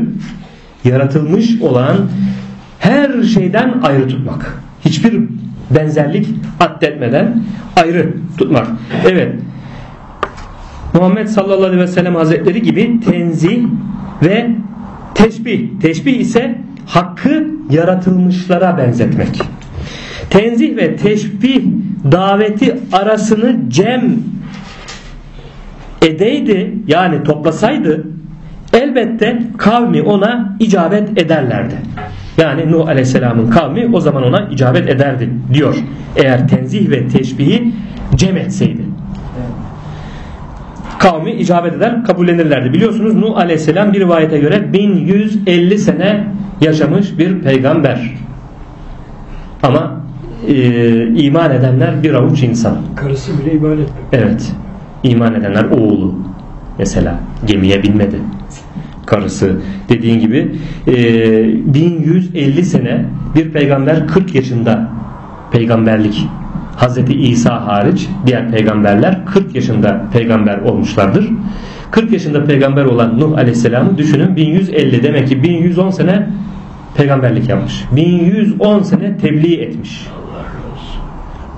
yaratılmış olan her şeyden ayrı tutmak. Hiçbir benzerlik addetmeden ayrı tutmak. Evet. Muhammed sallallahu aleyhi ve sellem hazretleri gibi tenzih ve teşbih. Teşbih ise hakkı yaratılmışlara benzetmek. Tenzih ve teşbih daveti arasını cem edeydi yani toplasaydı elbette kavmi ona icabet ederlerdi. Yani Nuh Aleyhisselam'ın kavmi o zaman ona icabet ederdi diyor. Eğer tenzih ve teşbihi cem etseydi. Kavmi icabet eder, kabullenirlerdi. Biliyorsunuz Nuh Aleyhisselam bir rivayete göre 1150 sene yaşamış bir peygamber. Ama e, iman edenler bir avuç insan. Karısı bile iman etmiyor. Evet. İman edenler oğlu mesela gemiye binmedi. Karısı dediğin gibi e, 1150 sene bir peygamber 40 yaşında peygamberlik Hazreti İsa hariç diğer peygamberler 40 yaşında peygamber olmuşlardır. 40 yaşında peygamber olan Nuh Aleyhisselam'ı düşünün 1150 demek ki 1110 sene peygamberlik yapmış. 1110 sene tebliğ etmiş.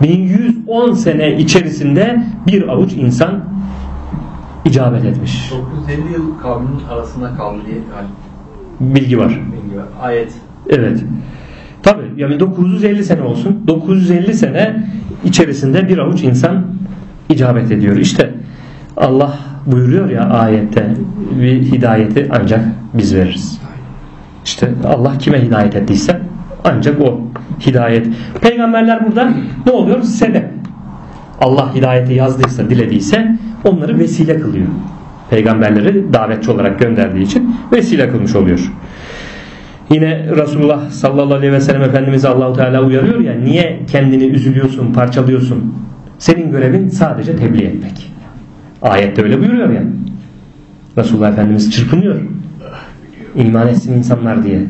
1110 sene içerisinde bir avuç insan icabet etmiş. 950 yıl kavminin arasında kaldı diye yani Bilgi var. bilgi var. Ayet. Evet. Tabi yani 950 sene olsun. 950 sene içerisinde bir avuç insan icabet ediyor. İşte Allah buyuruyor ya ayette bir hidayeti ancak biz veririz. İşte Allah kime hidayet ettiyse ancak o hidayet. Peygamberler burada ne oluyor? Sebep. Allah hidayeti yazdıysa, dilediyse onları vesile kılıyor. Peygamberleri davetçi olarak gönderdiği için vesile kılmış oluyor. Yine Resulullah sallallahu aleyhi ve sellem Efendimiz Allahu Teala uyarıyor ya niye kendini üzülüyorsun, parçalıyorsun? Senin görevin sadece tebliğ etmek. Ayette öyle buyuruyor ya. Resulullah Efendimiz çırpınıyor. İman etsin insanlar diye.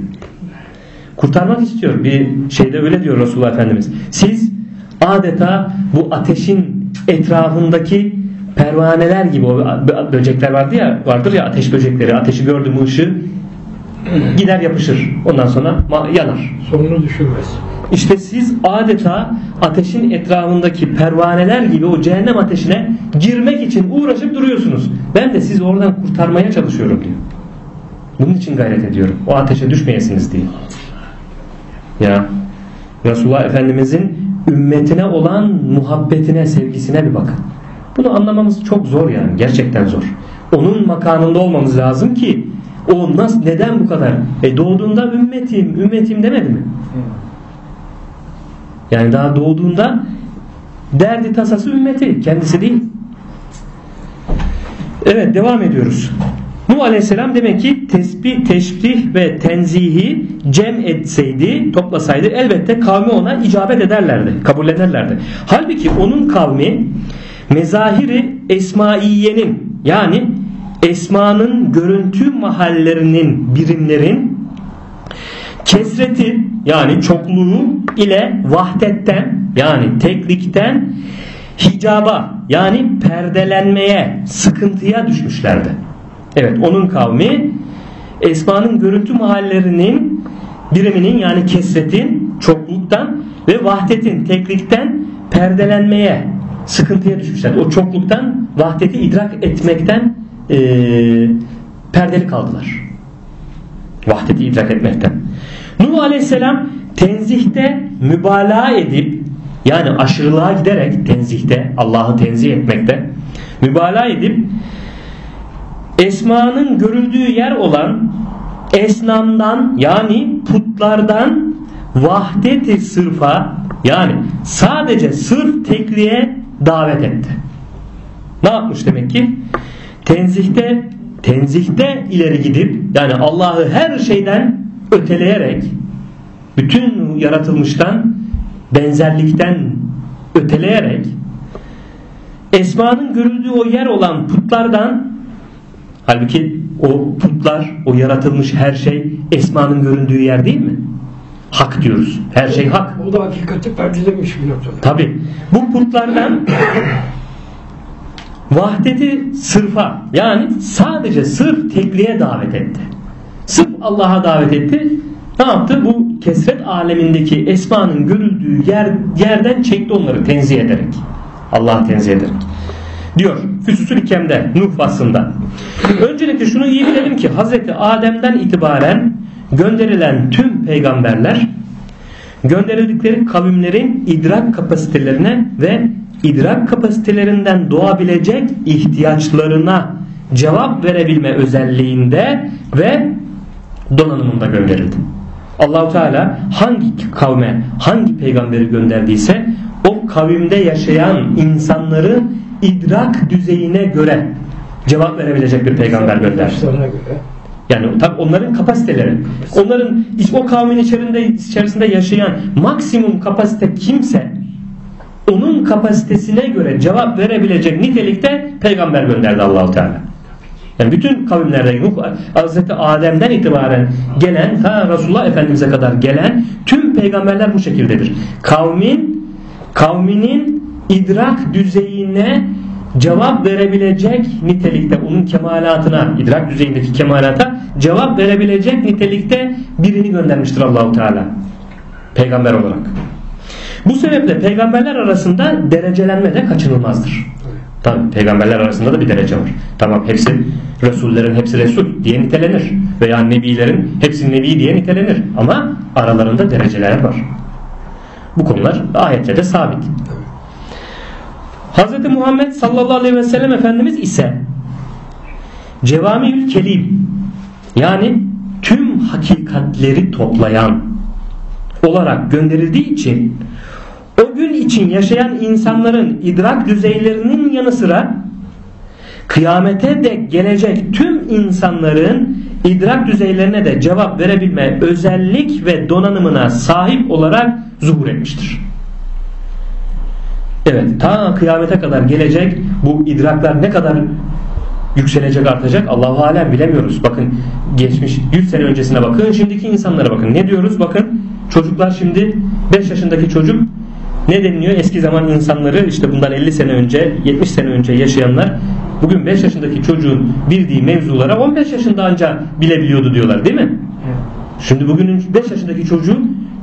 Kurtarmak istiyor. Bir şeyde öyle diyor Resulullah Efendimiz. Siz adeta bu ateşin etrafındaki pervaneler gibi o böcekler vardı ya vardır ya ateş böcekleri ateşi gördü mü ışığı gider yapışır. Ondan sonra yanar. Sonunu düşürmez. İşte siz adeta ateşin etrafındaki pervaneler gibi o cehennem ateşine girmek için uğraşıp duruyorsunuz. Ben de sizi oradan kurtarmaya çalışıyorum diyor. Bunun için gayret ediyorum. O ateşe düşmeyesiniz diye. Ya Resulullah Efendimizin ümmetine olan muhabbetine, sevgisine bir bakın. Bunu anlamamız çok zor yani. Gerçekten zor. Onun makamında olmamız lazım ki o nasıl, neden bu kadar? E doğduğunda ümmetim, ümmetim demedi mi? Yani daha doğduğunda derdi tasası ümmeti kendisi değil. Evet devam ediyoruz. Nuh Aleyhisselam demek ki tesbih, teşbih ve tenzihi cem etseydi, toplasaydı elbette kavmi ona icabet ederlerdi, kabullenirlerdi. Halbuki onun kavmi mezahiri esmaiyenin yani esmanın görüntü mahallerinin birimlerin kesreti yani çokluğu ile vahdetten yani teklikten hicaba yani perdelenmeye, sıkıntıya düşmüşlerdi. Evet onun kavmi esmanın görüntü mahallerinin biriminin yani kesretin, çokluktan ve vahdetin, teklikten perdelenmeye, sıkıntıya düşmüşler. O çokluktan vahdeti idrak etmekten e, perdeli kaldılar. Vahdeti idrak etmekten. Nuh Aleyhisselam tenzihte mübalağa edip yani aşırılığa giderek tenzihte Allah'ı tenzih etmekte mübalağa edip esmanın görüldüğü yer olan esnamdan yani putlardan vahdeti sırfa yani sadece sırf tekliğe davet etti. Ne yapmış demek ki? Tenzihte tenzihte ileri gidip yani Allah'ı her şeyden öteleyerek bütün yaratılmıştan benzerlikten öteleyerek esmanın görüldüğü o yer olan putlardan halbuki o putlar o yaratılmış her şey esmanın göründüğü yer değil mi? Hak diyoruz. Her şey hak. O da hakikati perdelemiş bir noktada. Tabi bu putlardan vahdeti sırfa yani sadece sırf tekliğe davet etti. Sırf Allah'a davet etti. Ne yaptı? Bu kesret alemindeki esmanın görüldüğü yer, yerden çekti onları tenzih ederek. Allah'ı tenzih ederek. Diyor Füsusül İkem'de Nuh. Öncelikle şunu iyi bilelim ki Hazreti Adem'den itibaren gönderilen tüm peygamberler gönderildikleri kavimlerin idrak kapasitelerine ve idrak kapasitelerinden doğabilecek ihtiyaçlarına cevap verebilme özelliğinde ve donanımında gönderildi. Allahu Teala hangi kavme hangi peygamberi gönderdiyse o kavimde yaşayan insanları idrak düzeyine göre cevap verebilecek bir peygamber gönderdi. Yani tabi onların kapasiteleri. Onların o kavmin içerisinde, içerisinde yaşayan maksimum kapasite kimse onun kapasitesine göre cevap verebilecek nitelikte peygamber gönderdi Allahu Teala. Yani bütün kavimlerde Nuh, Hazreti Adem'den itibaren gelen ta Resulullah Efendimiz'e kadar gelen tüm peygamberler bu şekildedir. Kavmin kavminin idrak düzeyine cevap verebilecek nitelikte onun kemalatına, idrak düzeyindeki kemalata cevap verebilecek nitelikte birini göndermiştir Allahu Teala. Peygamber olarak. Bu sebeple peygamberler arasında derecelenme de kaçınılmazdır. Tabi peygamberler arasında da bir derece var. Tamam hepsi Resullerin hepsi Resul diye nitelenir. Veya Nebilerin hepsi Nebi diye nitelenir. Ama aralarında dereceler var. Bu konular ayette de sabit. Hz. Muhammed sallallahu aleyhi ve sellem Efendimiz ise Cevamiül Kelim yani tüm hakikatleri toplayan olarak gönderildiği için o gün için yaşayan insanların idrak düzeylerinin yanı sıra kıyamete de gelecek tüm insanların idrak düzeylerine de cevap verebilme özellik ve donanımına sahip olarak zuhur etmiştir. Evet ta kıyamete kadar gelecek bu idraklar ne kadar yükselecek artacak Allahu alem bilemiyoruz. Bakın geçmiş 100 sene öncesine bakın şimdiki insanlara bakın. Ne diyoruz? Bakın çocuklar şimdi 5 yaşındaki çocuk ne deniliyor? Eski zaman insanları işte bundan 50 sene önce 70 sene önce yaşayanlar bugün 5 yaşındaki çocuğun bildiği mevzulara 15 yaşında anca bilebiliyordu diyorlar değil mi? Şimdi bugünün 5 yaşındaki çocuğu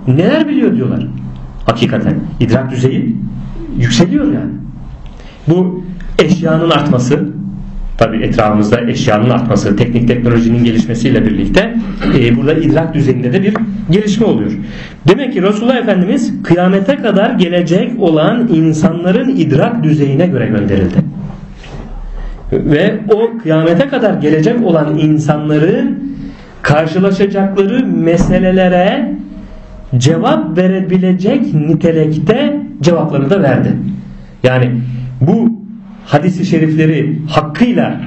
neler biliyor diyorlar. Hakikaten idrak düzeyi yükseliyor yani. Bu eşyanın artması tabi etrafımızda eşyanın artması, teknik teknolojinin gelişmesiyle birlikte e, burada idrak düzeyinde de bir gelişme oluyor. Demek ki Resulullah Efendimiz kıyamete kadar gelecek olan insanların idrak düzeyine göre gönderildi. Ve o kıyamete kadar gelecek olan insanların karşılaşacakları meselelere cevap verebilecek nitelikte cevapları da verdi. Yani bu hadisi şerifleri hakkıyla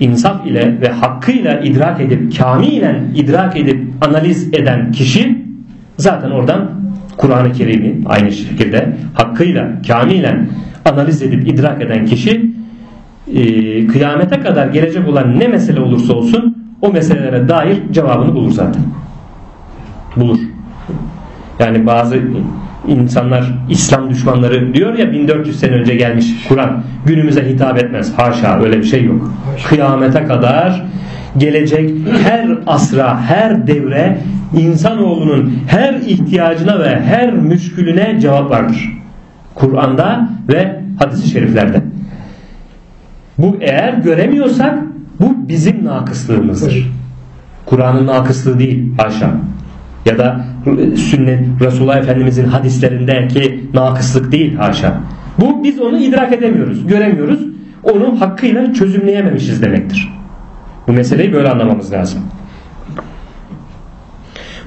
insaf ile ve hakkıyla idrak edip kamilen idrak edip analiz eden kişi zaten oradan Kur'an-ı Kerim'i aynı şekilde hakkıyla kamilen analiz edip idrak eden kişi e, kıyamete kadar gelecek olan ne mesele olursa olsun o meselelere dair cevabını bulur zaten. Bulur. Yani bazı insanlar İslam düşmanları diyor ya 1400 sene önce gelmiş Kur'an günümüze hitap etmez. Haşa öyle bir şey yok. Kıyamete kadar gelecek her asra, her devre insanoğlunun her ihtiyacına ve her müşkülüne cevap vardır. Kur'an'da ve hadis-i şeriflerde. Bu eğer göremiyorsak bu bizim nakıslığımızdır. Kur'an'ın nakıslığı değil. Haşa ya da sünnet Resulullah Efendimizin hadislerindeki nakıslık değil haşa. Bu biz onu idrak edemiyoruz, göremiyoruz. Onu hakkıyla çözümleyememişiz demektir. Bu meseleyi böyle anlamamız lazım.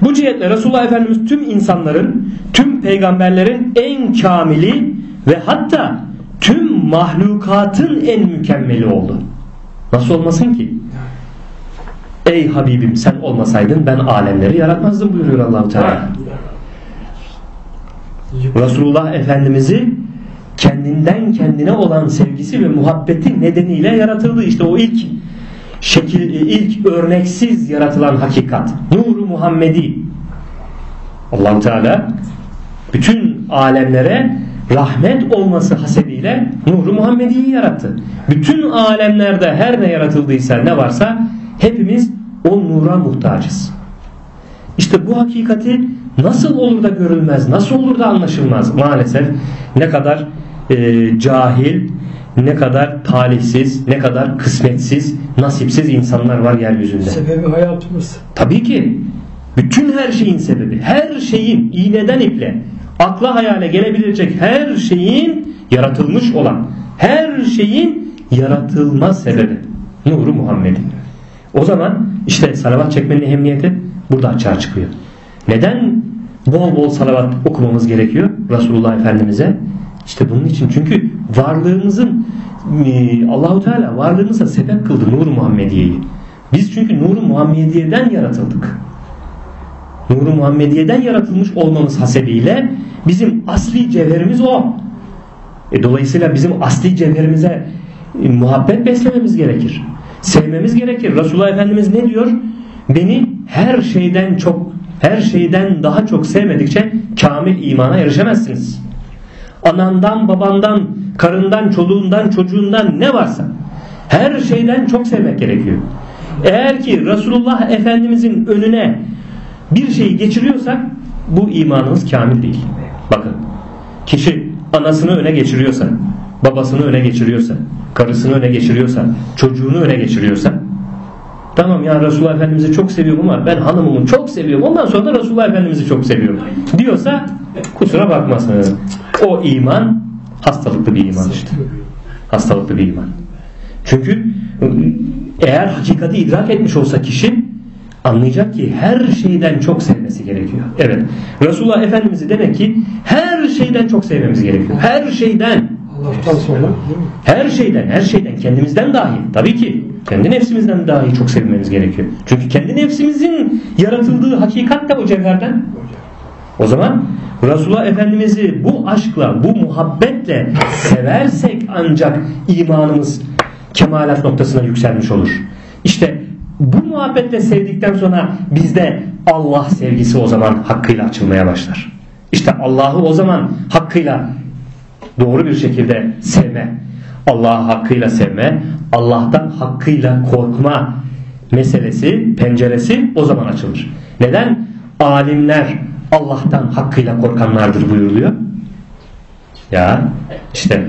Bu cihetle Resulullah Efendimiz tüm insanların, tüm peygamberlerin en kamili ve hatta tüm mahlukatın en mükemmeli oldu. Nasıl olmasın ki? Ey Habibim sen olmasaydın ben alemleri yaratmazdım buyuruyor Allahu Teala. Resulullah Efendimiz'i kendinden kendine olan sevgisi ve muhabbeti nedeniyle yaratıldı. İşte o ilk şekil ilk örneksiz yaratılan hakikat. Nuru Muhammedi. Allahu Teala bütün alemlere rahmet olması hasebiyle Nuru Muhammedi'yi yarattı. Bütün alemlerde her ne yaratıldıysa ne varsa hepimiz o nura muhtacız. İşte bu hakikati nasıl olur da görülmez, nasıl olur da anlaşılmaz maalesef ne kadar e, cahil, ne kadar talihsiz, ne kadar kısmetsiz, nasipsiz insanlar var yeryüzünde. Sebebi hayatımız. Tabii ki bütün her şeyin sebebi, her şeyin iğneden iple, akla hayale gelebilecek her şeyin yaratılmış olan, her şeyin yaratılma sebebi nuru Muhammed'in. O zaman işte salavat çekmenin ehemmiyeti burada açığa çıkıyor. Neden bol bol salavat okumamız gerekiyor Resulullah Efendimiz'e? İşte bunun için çünkü varlığımızın e, Allahu Teala varlığımıza sebep kıldı Nur Muhammediye'yi. Biz çünkü Nur Muhammediye'den yaratıldık. Nur Muhammediye'den yaratılmış olmamız hasebiyle bizim asli cevherimiz o. E, dolayısıyla bizim asli cevherimize e, muhabbet beslememiz gerekir sevmemiz gerekir. Resulullah Efendimiz ne diyor? Beni her şeyden çok her şeyden daha çok sevmedikçe kamil imana erişemezsiniz. Anandan, babandan, karından, çoluğundan, çocuğundan ne varsa her şeyden çok sevmek gerekiyor. Eğer ki Resulullah Efendimizin önüne bir şeyi geçiriyorsak bu imanımız kamil değil. Bakın kişi anasını öne geçiriyorsa, babasını öne geçiriyorsa, karısını öne geçiriyorsa, çocuğunu öne geçiriyorsa Tamam ya Resulullah Efendimiz'i çok seviyorum ama ben hanımımı çok seviyorum. Ondan sonra da Resulullah Efendimiz'i çok seviyorum. Diyorsa kusura bakmasın. O iman hastalıklı bir iman işte. Hastalıklı bir iman. Çünkü eğer hakikati idrak etmiş olsa kişi anlayacak ki her şeyden çok sevmesi gerekiyor. Evet. Resulullah Efendimiz'i demek ki her şeyden çok sevmemiz gerekiyor. Her şeyden. Allah'tan sonra? Her şeyden, her şeyden kendimizden dahi. Tabii ki kendi nefsimizden dahi çok sevmemiz gerekiyor. Çünkü kendi nefsimizin yaratıldığı hakikat de o cevherden. O zaman Resulullah Efendimiz'i bu aşkla, bu muhabbetle seversek ancak imanımız kemalat noktasına yükselmiş olur. İşte bu muhabbetle sevdikten sonra bizde Allah sevgisi o zaman hakkıyla açılmaya başlar. İşte Allah'ı o zaman hakkıyla doğru bir şekilde sevme, Allah'ı hakkıyla sevme, Allah'tan hakkıyla korkma meselesi, penceresi o zaman açılır. Neden? Alimler Allah'tan hakkıyla korkanlardır buyuruluyor. Ya işte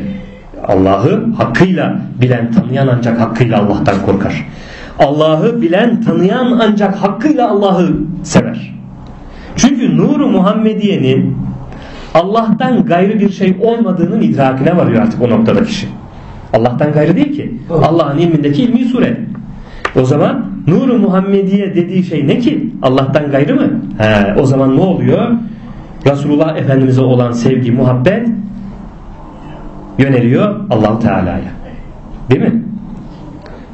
Allah'ı hakkıyla bilen, tanıyan ancak hakkıyla Allah'tan korkar. Allah'ı bilen, tanıyan ancak hakkıyla Allah'ı sever. Çünkü nuru Muhammediye'nin Allah'tan gayrı bir şey olmadığının idrakine varıyor artık o noktada kişi. Allah'tan gayrı değil ki. Allah'ın ilmindeki ilmi suret. O zaman nuru Muhammediye dediği şey ne ki? Allah'tan gayrı mı? He, o zaman ne oluyor? Resulullah Efendimiz'e olan sevgi, muhabbet yöneliyor allah Teala'ya. Değil mi?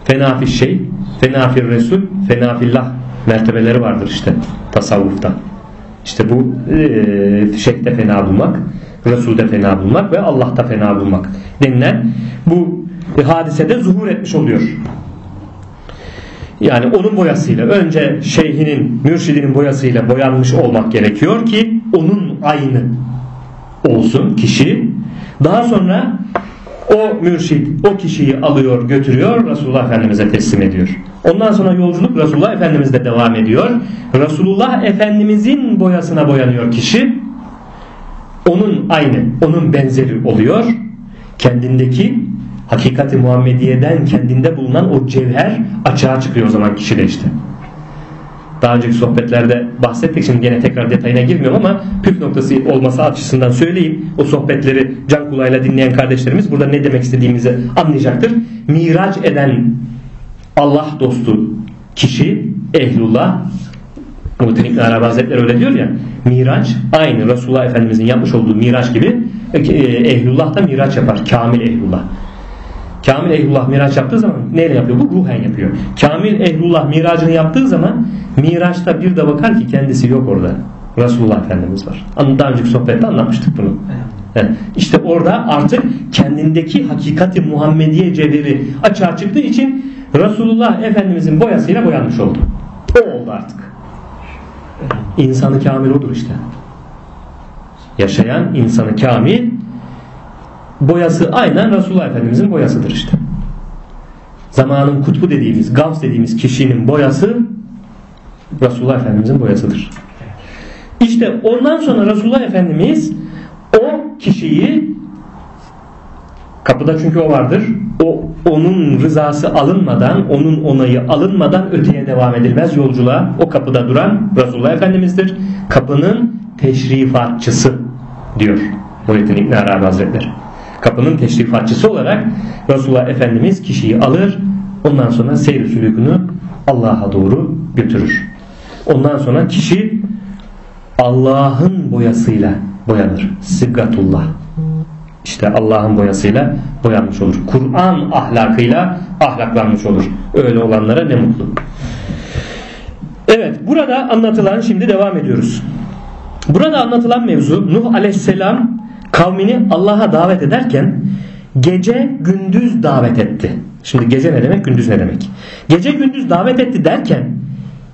Fena şey, fena resul, fena mertebeleri vardır işte tasavvufta. İşte bu e, şeyhte fena bulmak, Resul'de fena bulmak ve Allah'ta fena bulmak denilen bu hadisede zuhur etmiş oluyor. Yani onun boyasıyla önce şeyhinin, mürşidinin boyasıyla boyanmış olmak gerekiyor ki onun aynı olsun kişi. Daha sonra o mürşid o kişiyi alıyor götürüyor Resulullah Efendimiz'e teslim ediyor. Ondan sonra yolculuk Resulullah Efendimiz'de devam ediyor. Resulullah Efendimiz'in boyasına boyanıyor kişi. Onun aynı, onun benzeri oluyor. Kendindeki hakikati Muhammediye'den kendinde bulunan o cevher açığa çıkıyor o zaman kişide işte. Daha önceki sohbetlerde bahsettik şimdi gene tekrar detayına girmiyorum ama püf noktası olması açısından söyleyeyim. O sohbetleri can kulağıyla dinleyen kardeşlerimiz burada ne demek istediğimizi anlayacaktır. Miraç eden Allah dostu kişi ehlullah Muhittin İbn Arabi Hazretleri öyle diyor ya Miraç aynı Resulullah Efendimizin yapmış olduğu miraç gibi e, ehlullah da miraç yapar. Kamil ehlullah. Kamil ehlullah miraç yaptığı zaman neyle yapıyor? Bu ruhen yapıyor. Kamil ehlullah miracını yaptığı zaman miraçta bir de bakar ki kendisi yok orada. Resulullah Efendimiz var. Daha önceki sohbette anlatmıştık bunu. Evet. İşte orada artık kendindeki hakikati Muhammediye cevheri açığa çıktığı için Resulullah Efendimizin boyasıyla boyanmış oldu. O oldu artık. İnsanı kamil odur işte. Yaşayan insanı kamil boyası aynen Resulullah Efendimizin boyasıdır işte. Zamanın kutbu dediğimiz, gavs dediğimiz kişinin boyası Resulullah Efendimizin boyasıdır. İşte ondan sonra Resulullah Efendimiz o kişiyi kapıda çünkü o vardır. O onun rızası alınmadan, onun onayı alınmadan öteye devam edilmez yolculuğa. O kapıda duran Resulullah Efendimiz'dir. Kapının teşrifatçısı diyor Muhittin İbn Arabi Hazretleri kapının teşrifatçısı olarak Resulullah Efendimiz kişiyi alır ondan sonra seyir sülükünü Allah'a doğru götürür. Ondan sonra kişi Allah'ın boyasıyla boyanır. Siggatullah. İşte Allah'ın boyasıyla boyanmış olur. Kur'an ahlakıyla ahlaklanmış olur. Öyle olanlara ne mutlu. Evet burada anlatılan şimdi devam ediyoruz. Burada anlatılan mevzu Nuh aleyhisselam kavmini Allah'a davet ederken gece gündüz davet etti. Şimdi gece ne demek gündüz ne demek? Gece gündüz davet etti derken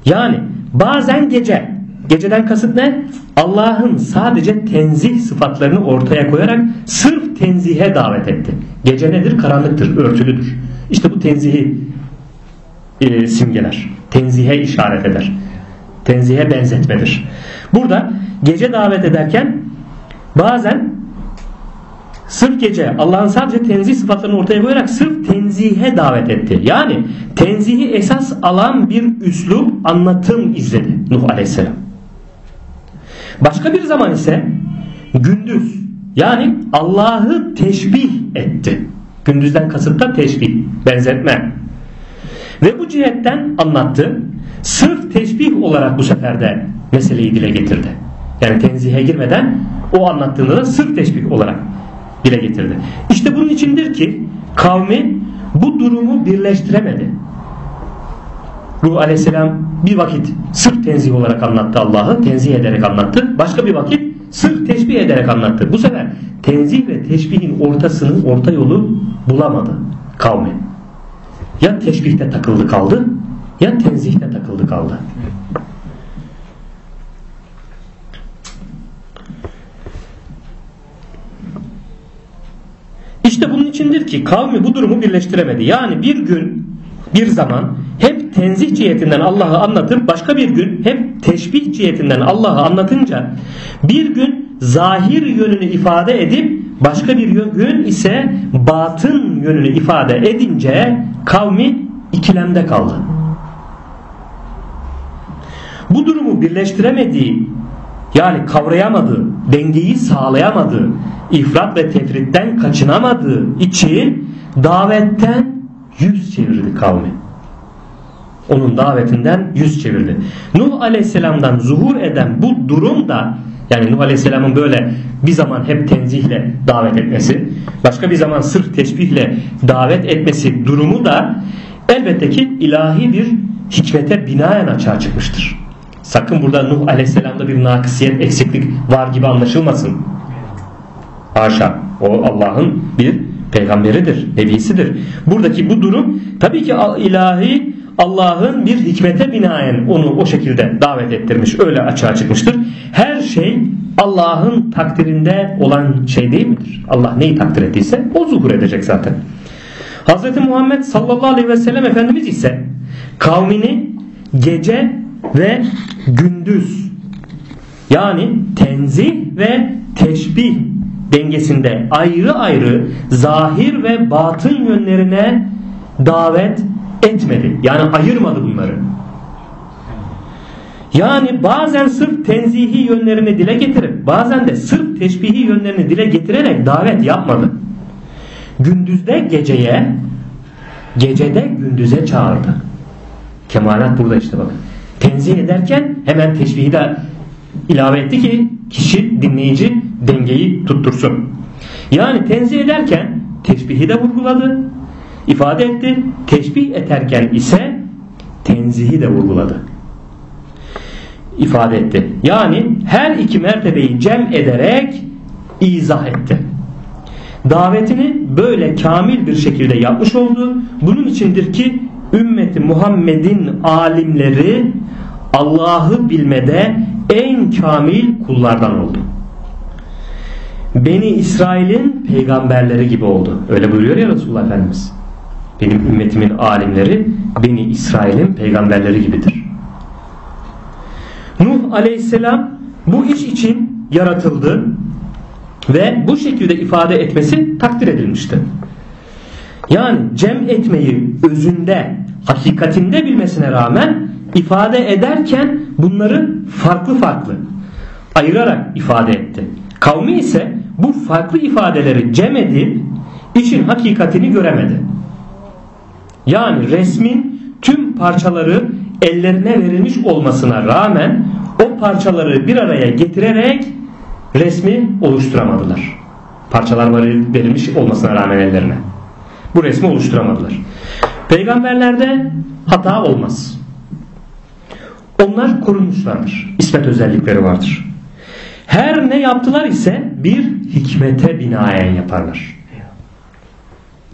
yani bazen gece geceden kasıt ne? Allah'ın sadece tenzih sıfatlarını ortaya koyarak sırf tenzihe davet etti. Gece nedir? Karanlıktır, örtülüdür. İşte bu tenzihi e, simgeler. Tenzihe işaret eder. Tenzihe benzetmedir. Burada gece davet ederken bazen sırf gece Allah'ın sadece tenzih sıfatlarını ortaya koyarak sırf tenzihe davet etti. Yani tenzihi esas alan bir üslup anlatım izledi Nuh Aleyhisselam. Başka bir zaman ise gündüz yani Allah'ı teşbih etti. Gündüzden kasıt da teşbih, benzetme. Ve bu cihetten anlattı. Sırf teşbih olarak bu sefer de meseleyi dile getirdi. Yani tenzihe girmeden o anlattığında da sırf teşbih olarak dile getirdi. İşte bunun içindir ki kavmi bu durumu birleştiremedi. Ruh aleyhisselam bir vakit sırf tenzih olarak anlattı Allah'ı, tenzih ederek anlattı. Başka bir vakit sırf teşbih ederek anlattı. Bu sefer tenzih ve teşbihin ortasını, orta yolu bulamadı kavmi. Ya teşbihte takıldı kaldı ya tenzihte takıldı kaldı. İşte bunun içindir ki kavmi bu durumu birleştiremedi. Yani bir gün bir zaman hep tenzih cihetinden Allah'ı anlatıp başka bir gün hep teşbih cihetinden Allah'ı anlatınca bir gün zahir yönünü ifade edip başka bir gün ise batın yönünü ifade edince kavmi ikilemde kaldı. Bu durumu birleştiremediği yani kavrayamadığı, dengeyi sağlayamadığı, ifrat ve tefritten kaçınamadığı için davetten yüz çevirdi kavmi. Onun davetinden yüz çevirdi. Nuh Aleyhisselam'dan zuhur eden bu durum da yani Nuh Aleyhisselam'ın böyle bir zaman hep tenzihle davet etmesi, başka bir zaman sırf teşbihle davet etmesi durumu da elbette ki ilahi bir hikmete binaen açığa çıkmıştır. Sakın burada Nuh Aleyhisselam'da bir nakısiyet, eksiklik var gibi anlaşılmasın. Haşa. O Allah'ın bir peygamberidir, nebisidir. Buradaki bu durum tabii ki ilahi Allah'ın bir hikmete binaen onu o şekilde davet ettirmiş. Öyle açığa çıkmıştır. Her şey Allah'ın takdirinde olan şey değil midir? Allah neyi takdir ettiyse o zuhur edecek zaten. Hz. Muhammed sallallahu aleyhi ve sellem Efendimiz ise kavmini gece ve gündüz yani tenzih ve teşbih dengesinde ayrı ayrı zahir ve batın yönlerine davet etmedi. Yani ayırmadı bunları. Yani bazen sırf tenzihi yönlerini dile getirip bazen de sırf teşbihi yönlerini dile getirerek davet yapmadı. Gündüzde geceye gecede gündüze çağırdı. Kemalat burada işte bakın. Tenzih ederken hemen teşbihi de ilave etti ki kişi dinleyici dengeyi tuttursun. Yani tenzih ederken teşbihi de vurguladı, ifade etti. Teşbih ederken ise tenzihi de vurguladı. ifade etti. Yani her iki mertebeyi cem ederek izah etti. Davetini böyle kamil bir şekilde yapmış oldu. Bunun içindir ki ümmeti Muhammed'in alimleri Allah'ı bilmede en kamil kullardan oldu. Beni İsrail'in peygamberleri gibi oldu. Öyle buyuruyor ya Resulullah Efendimiz. Benim ümmetimin alimleri Beni İsrail'in peygamberleri gibidir. Nuh aleyhisselam bu iş için yaratıldı ve bu şekilde ifade etmesi takdir edilmişti. Yani cem etmeyi özünde, hakikatinde bilmesine rağmen ifade ederken bunları farklı farklı ayırarak ifade etti. Kavmi ise bu farklı ifadeleri cem edip işin hakikatini göremedi. Yani resmin tüm parçaları ellerine verilmiş olmasına rağmen o parçaları bir araya getirerek resmi oluşturamadılar. Parçalar verilmiş olmasına rağmen ellerine. Bu resmi oluşturamadılar. Peygamberlerde hata olmaz. Onlar korunmuşlardır. İsmet özellikleri vardır. Her ne yaptılar ise bir hikmete binaen yaparlar.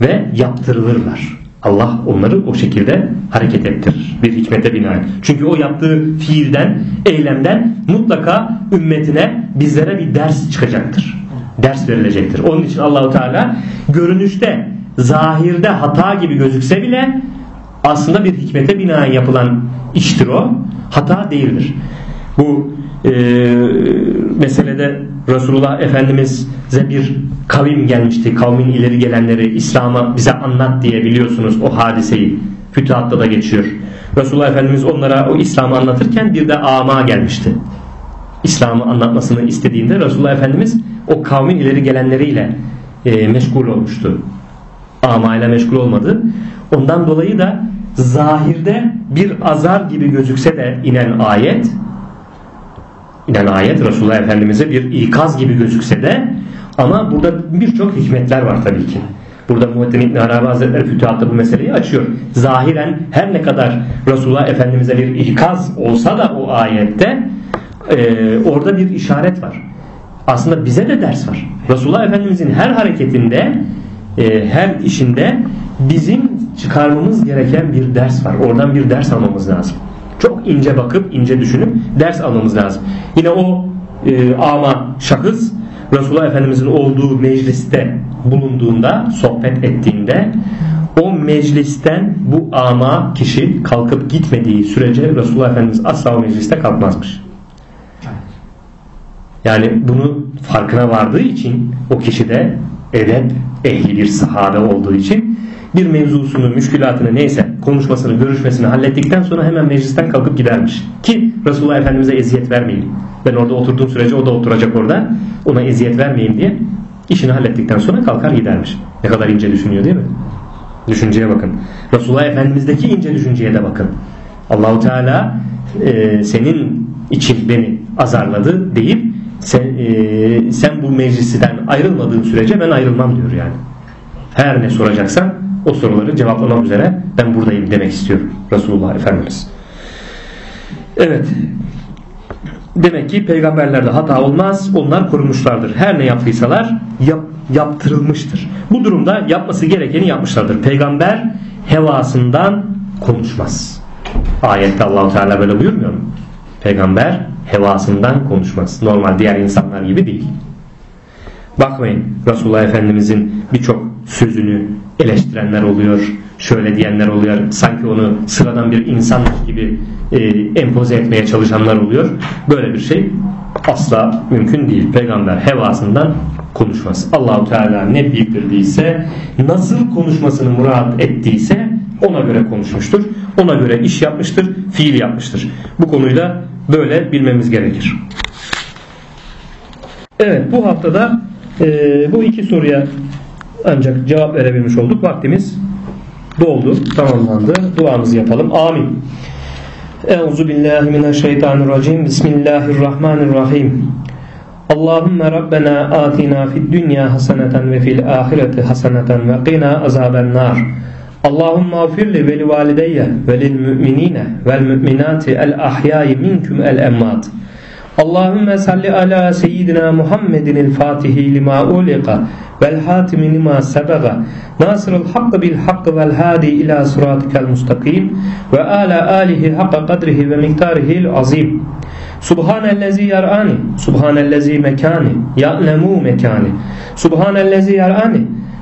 Ve yaptırılırlar. Allah onları o şekilde hareket ettirir. Bir hikmete binaen. Çünkü o yaptığı fiilden, eylemden mutlaka ümmetine bizlere bir ders çıkacaktır. Ders verilecektir. Onun için Allahu Teala görünüşte, zahirde hata gibi gözükse bile aslında bir hikmete binaen yapılan iştir o. Hata değildir. Bu e, meselede Resulullah Efendimiz'e bir kavim gelmişti. Kavmin ileri gelenleri İslam'a bize anlat diye biliyorsunuz o hadiseyi. Fütuhatta da geçiyor. Resulullah Efendimiz onlara o İslam'ı anlatırken bir de ama gelmişti. İslam'ı anlatmasını istediğinde Resulullah Efendimiz o kavmin ileri gelenleriyle e, meşgul olmuştu. Ama ile meşgul olmadı. Ondan dolayı da zahirde bir azar gibi gözükse de inen ayet inen ayet Resulullah Efendimiz'e bir ikaz gibi gözükse de ama burada birçok hikmetler var tabii ki. Burada Muhittin İbn Arabi Hazretleri Fütuhat'ta bu meseleyi açıyor. Zahiren her ne kadar Resulullah Efendimiz'e bir ikaz olsa da o ayette e, orada bir işaret var. Aslında bize de ders var. Resulullah Efendimiz'in her hareketinde e, her işinde bizim çıkarmamız gereken bir ders var. Oradan bir ders almamız lazım. Çok ince bakıp ince düşünüp ders almamız lazım. Yine o e, ama şahıs Resulullah Efendimizin olduğu mecliste bulunduğunda, sohbet ettiğinde o meclisten bu ama kişi kalkıp gitmediği sürece Resulullah Efendimiz asla o mecliste kalkmazmış. Yani bunu farkına vardığı için o kişi de edep ehli bir sahabe olduğu için bir mevzusunu, müşkülatını neyse konuşmasını, görüşmesini hallettikten sonra hemen meclisten kalkıp gidermiş. Ki Resulullah Efendimiz'e eziyet vermeyin. Ben orada oturduğum sürece o da oturacak orada. Ona eziyet vermeyin diye işini hallettikten sonra kalkar gidermiş. Ne kadar ince düşünüyor değil mi? Düşünceye bakın. Resulullah Efendimiz'deki ince düşünceye de bakın. Allahu Teala e, senin için beni azarladı deyip sen, e, sen bu meclisten ayrılmadığın sürece ben ayrılmam diyor yani. Her ne soracaksan o soruları cevaplamak üzere ben buradayım demek istiyor Resulullah Efendimiz. Evet. Demek ki peygamberlerde hata olmaz. Onlar korunmuşlardır. Her ne yaptıysalar yap, yaptırılmıştır. Bu durumda yapması gerekeni yapmışlardır. Peygamber hevasından konuşmaz. Ayette Allahu Teala böyle buyurmuyor mu? Peygamber hevasından konuşmaz. Normal diğer insanlar gibi değil. Bakmayın Resulullah Efendimizin birçok sözünü eleştirenler oluyor, şöyle diyenler oluyor, sanki onu sıradan bir insan gibi e, empoze etmeye çalışanlar oluyor. Böyle bir şey asla mümkün değil. Peygamber hevasından konuşmaz. Allahu Teala ne bildirdiyse, nasıl konuşmasını murat ettiyse ona göre konuşmuştur. Ona göre iş yapmıştır, fiil yapmıştır. Bu konuyu da böyle bilmemiz gerekir. Evet bu haftada e, bu iki soruya ancak cevap verebilmiş olduk. Vaktimiz doldu, tamamlandı. Duamızı yapalım. Amin. Euzu billahi mineşşeytanirracim. Bismillahirrahmanirrahim. Allahümme Rabbena atina fid dünya haseneten ve fil ahireti haseneten ve qina azaben nar. Allahümme afirli ve li valideyye ve lil müminine vel müminati el ahyayi minkum el emmat. Allahümme salli ala seyyidina Muhammedin el fatihi lima uliqa vel hatimi lima sebaga nasırıl hakkı bil hakkı vel hadi ila sıratikel mustakim ve ala alihi hakka kadrihi ve miktarihil azim. Subhanellezi yarani Subhanellezi mekani Ya'lemu mekani. Subhanellezi yarani